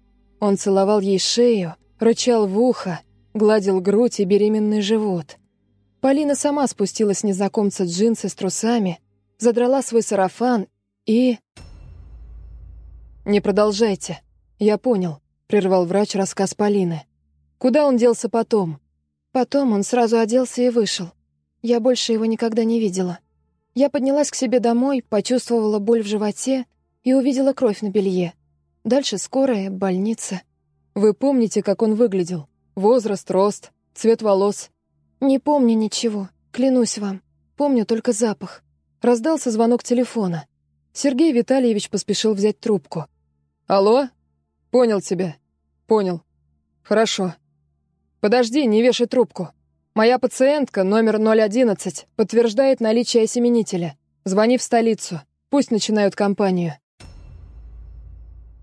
Он целовал ей шею, рычал в ухо, гладил грудь и беременный живот. Полина сама спустила с незнакомца джинсы с трусами, задрала свой сарафан и... «Не продолжайте. Я понял», — прервал врач рассказ Полины. «Куда он делся потом?» Потом он сразу оделся и вышел. Я больше его никогда не видела. Я поднялась к себе домой, почувствовала боль в животе и увидела кровь на белье. Дальше скорая, больница. Вы помните, как он выглядел? Возраст, рост, цвет волос? Не помню ничего, клянусь вам. Помню только запах. Раздался звонок телефона. Сергей Витальевич поспешил взять трубку. «Алло? Понял тебя. Понял. Хорошо. Подожди, не вешай трубку. Моя пациентка, номер 011, подтверждает наличие осеменителя. Звони в столицу. Пусть начинают кампанию».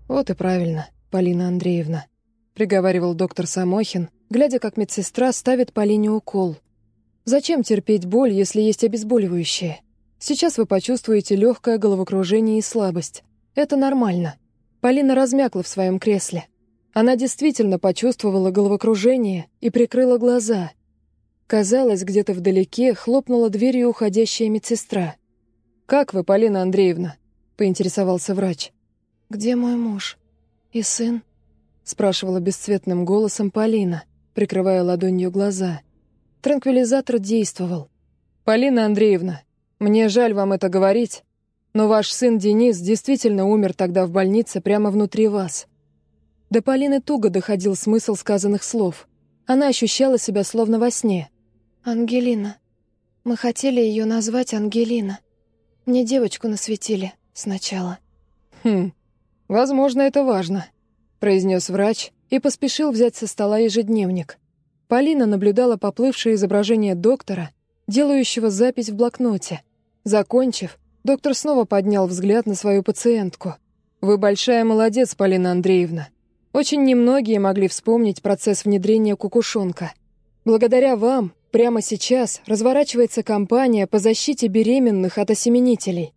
«Вот и правильно, Полина Андреевна», — приговаривал доктор Самохин, глядя, как медсестра ставит Полине укол. «Зачем терпеть боль, если есть обезболивающее? Сейчас вы почувствуете легкое головокружение и слабость. Это нормально». Полина размякла в своем кресле. Она действительно почувствовала головокружение и прикрыла глаза. Казалось, где-то вдалеке хлопнула дверью уходящая медсестра. «Как вы, Полина Андреевна?» — поинтересовался врач. «Где мой муж? И сын?» — спрашивала бесцветным голосом Полина, прикрывая ладонью глаза. Транквилизатор действовал. «Полина Андреевна, мне жаль вам это говорить, но ваш сын Денис действительно умер тогда в больнице прямо внутри вас. До Полины туго доходил смысл сказанных слов. Она ощущала себя словно во сне. «Ангелина. Мы хотели ее назвать Ангелина. Мне девочку насветили сначала». «Хм, возможно, это важно», — произнес врач и поспешил взять со стола ежедневник. Полина наблюдала поплывшее изображение доктора, делающего запись в блокноте. Закончив, доктор снова поднял взгляд на свою пациентку. «Вы большая молодец, Полина Андреевна. Очень немногие могли вспомнить процесс внедрения кукушонка. Благодаря вам прямо сейчас разворачивается кампания по защите беременных от осеменителей.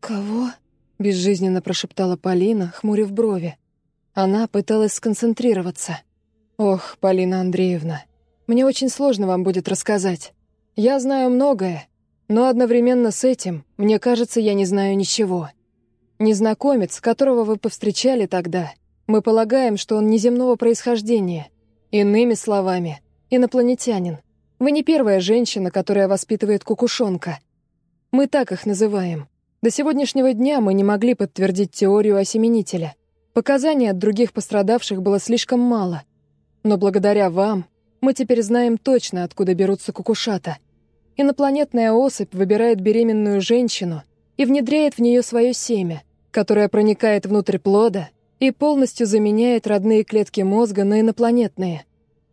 «Кого?» — безжизненно прошептала Полина, хмурив брови. Она пыталась сконцентрироваться. «Ох, Полина Андреевна, мне очень сложно вам будет рассказать. Я знаю многое, но одновременно с этим, мне кажется, я не знаю ничего. Незнакомец, которого вы повстречали тогда — мы полагаем, что он неземного происхождения. Иными словами, инопланетянин. Вы не первая женщина, которая воспитывает кукушонка. Мы так их называем. До сегодняшнего дня мы не могли подтвердить теорию осеменителя. Показаний от других пострадавших было слишком мало. Но благодаря вам мы теперь знаем точно, откуда берутся кукушата. Инопланетная особь выбирает беременную женщину и внедряет в нее свое семя, которое проникает внутрь плода и полностью заменяет родные клетки мозга на инопланетные.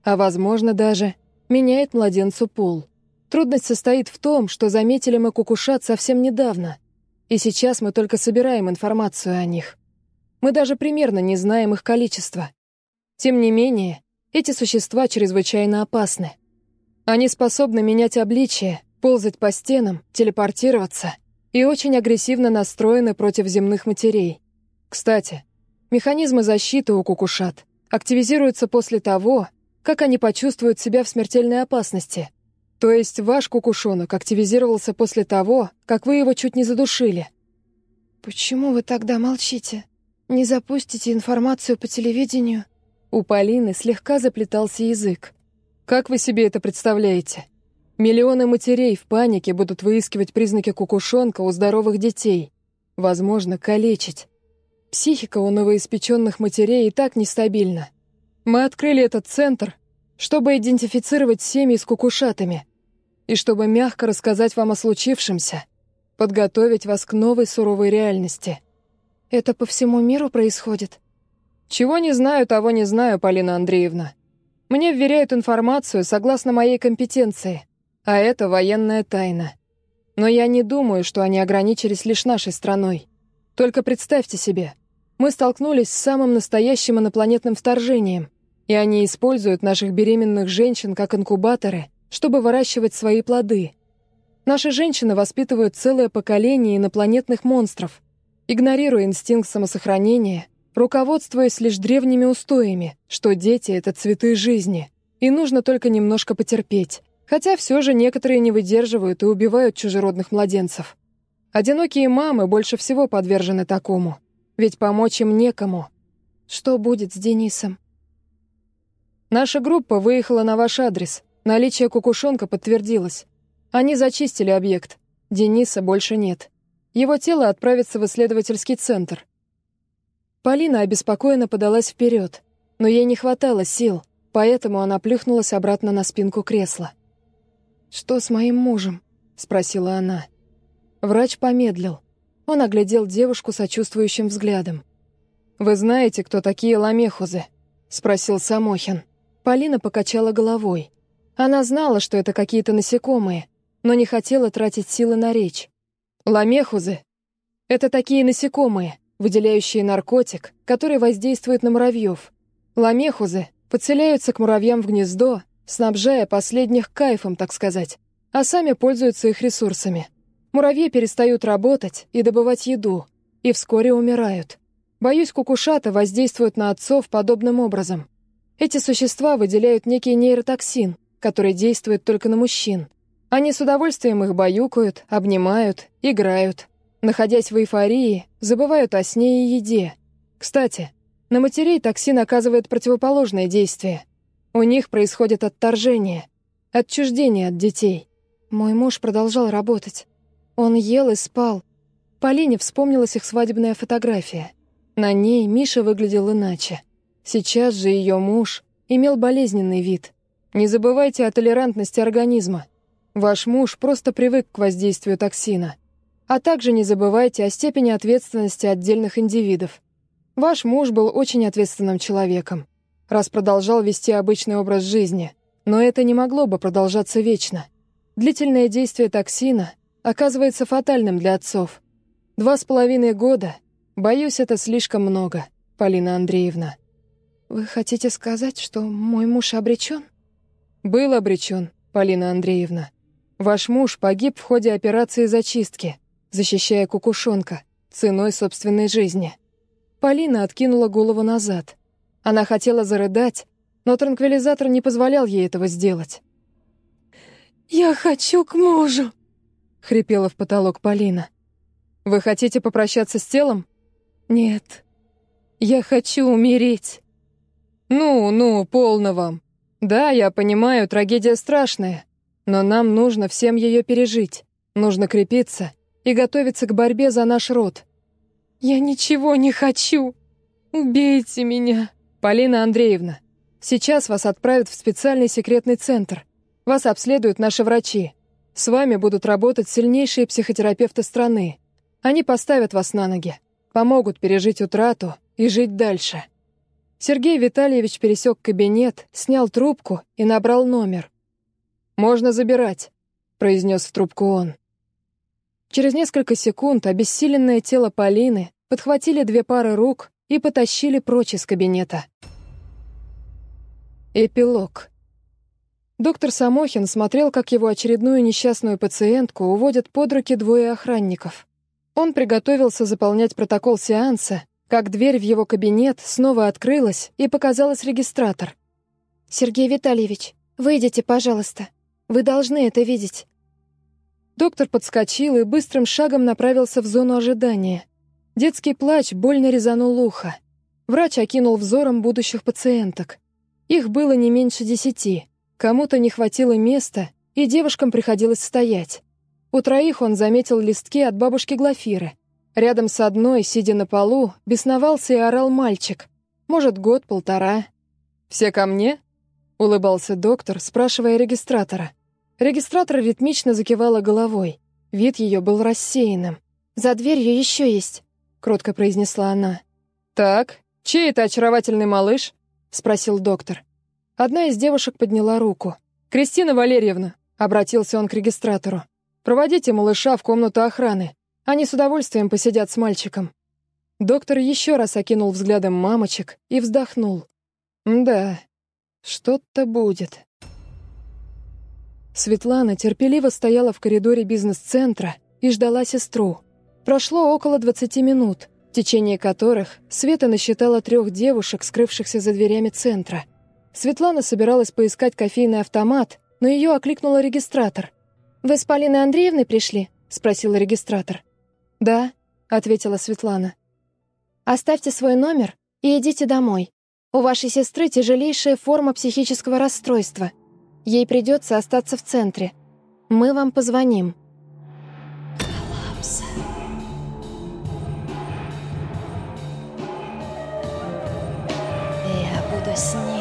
А, возможно, даже меняет младенцу пол. Трудность состоит в том, что заметили мы кукушат совсем недавно, и сейчас мы только собираем информацию о них. Мы даже примерно не знаем их количество. Тем не менее, эти существа чрезвычайно опасны. Они способны менять обличие, ползать по стенам, телепортироваться и очень агрессивно настроены против земных матерей. Кстати, Механизмы защиты у кукушат активизируются после того, как они почувствуют себя в смертельной опасности. То есть ваш кукушонок активизировался после того, как вы его чуть не задушили. «Почему вы тогда молчите? Не запустите информацию по телевидению?» У Полины слегка заплетался язык. «Как вы себе это представляете? Миллионы матерей в панике будут выискивать признаки кукушонка у здоровых детей. Возможно, калечить. Психика у новоиспеченных матерей и так нестабильна. Мы открыли этот центр, чтобы идентифицировать семьи с кукушатами и чтобы мягко рассказать вам о случившемся, подготовить вас к новой суровой реальности. Это по всему миру происходит? Чего не знаю, того не знаю, Полина Андреевна. Мне вверяют информацию согласно моей компетенции, а это военная тайна. Но я не думаю, что они ограничились лишь нашей страной. Только представьте себе, мы столкнулись с самым настоящим инопланетным вторжением, и они используют наших беременных женщин как инкубаторы, чтобы выращивать свои плоды. Наши женщины воспитывают целое поколение инопланетных монстров, игнорируя инстинкт самосохранения, руководствуясь лишь древними устоями, что дети — это цветы жизни, и нужно только немножко потерпеть, хотя все же некоторые не выдерживают и убивают чужеродных младенцев. Одинокие мамы больше всего подвержены такому, ведь помочь им некому. Что будет с Денисом? Наша группа выехала на ваш адрес. Наличие кукушонка подтвердилось. Они зачистили объект. Дениса больше нет. Его тело отправится в исследовательский центр. Полина обеспокоенно подалась вперед, но ей не хватало сил, поэтому она плюхнулась обратно на спинку кресла. «Что с моим мужем?» — спросила она. Врач помедлил. Он оглядел девушку сочувствующим взглядом. «Вы знаете, кто такие ламехузы?» — спросил Самохин. Полина покачала головой. Она знала, что это какие-то насекомые, но не хотела тратить силы на речь. Ламехузы — это такие насекомые, выделяющие наркотик, который воздействует на муравьев. Ламехузы подселяются к муравьям в гнездо, снабжая последних кайфом, так сказать, а сами пользуются их ресурсами. Муравьи перестают работать и добывать еду, и вскоре умирают. Боюсь, кукушата воздействуют на отцов подобным образом. Эти существа выделяют некий нейротоксин, который действует только на мужчин. Они с удовольствием их баюкают, обнимают, играют. Находясь в эйфории, забывают о сне и еде. Кстати, на матерей токсин оказывает противоположное действие. У них происходит отторжение, отчуждение от детей. Мой муж продолжал работать. Он ел и спал. Полине вспомнилась их свадебная фотография. На ней Миша выглядел иначе. Сейчас же ее муж имел болезненный вид. Не забывайте о толерантности организма. Ваш муж просто привык к воздействию токсина. А также не забывайте о степени ответственности отдельных индивидов. Ваш муж был очень ответственным человеком, раз продолжал вести обычный образ жизни, но это не могло бы продолжаться вечно. Длительное действие токсина оказывается фатальным для отцов. Два с половиной года, боюсь, это слишком много, Полина Андреевна. Вы хотите сказать, что мой муж обречен? Был обречен, Полина Андреевна. Ваш муж погиб в ходе операции зачистки, защищая кукушонка, ценой собственной жизни. Полина откинула голову назад. Она хотела зарыдать, но транквилизатор не позволял ей этого сделать. «Я хочу к мужу!» — хрипела в потолок Полина. «Вы хотите попрощаться с телом?» «Нет. Я хочу умереть». «Ну, ну, полно вам. Да, я понимаю, трагедия страшная, но нам нужно всем ее пережить. Нужно крепиться и готовиться к борьбе за наш род. Я ничего не хочу. Убейте меня. Полина Андреевна, сейчас вас отправят в специальный секретный центр. Вас обследуют наши врачи. С вами будут работать сильнейшие психотерапевты страны. Они поставят вас на ноги, помогут пережить утрату и жить дальше. Сергей Витальевич пересек кабинет, снял трубку и набрал номер. «Можно забирать», — произнес в трубку он. Через несколько секунд обессиленное тело Полины подхватили две пары рук и потащили прочь из кабинета. Эпилог. Доктор Самохин смотрел, как его очередную несчастную пациентку уводят под руки двое охранников. Он приготовился заполнять протокол сеанса, как дверь в его кабинет снова открылась и показалась регистратор. «Сергей Витальевич, выйдите, пожалуйста. Вы должны это видеть». Доктор подскочил и быстрым шагом направился в зону ожидания. Детский плач больно резанул ухо. Врач окинул взором будущих пациенток. Их было не меньше десяти. Кому-то не хватило места, и девушкам приходилось стоять. У троих он заметил листки от бабушки Глафиры. Рядом с одной, сидя на полу, бесновался и орал мальчик. Может, год-полтора. «Все ко мне?» — улыбался доктор, спрашивая регистратора. Регистратор ритмично закивала головой. Вид ее был рассеянным. «За дверью еще есть», — кротко произнесла она. «Так, чей это очаровательный малыш?» — спросил доктор. Одна из девушек подняла руку. «Кристина Валерьевна», — обратился он к регистратору, — «проводите малыша в комнату охраны. Они с удовольствием посидят с мальчиком». Доктор еще раз окинул взглядом мамочек и вздохнул. «Да, что-то будет». Светлана терпеливо стояла в коридоре бизнес-центра и ждала сестру. Прошло около 20 минут, в течение которых Света насчитала трех девушек, скрывшихся за дверями центра. Светлана собиралась поискать кофейный автомат, но ее окликнула регистратор. «Вы с Полиной Андреевной пришли?» — спросила регистратор. «Да», — ответила Светлана. «Оставьте свой номер и идите домой. У вашей сестры тяжелейшая форма психического расстройства. Ей придется остаться в центре. Мы вам позвоним». Я буду с ней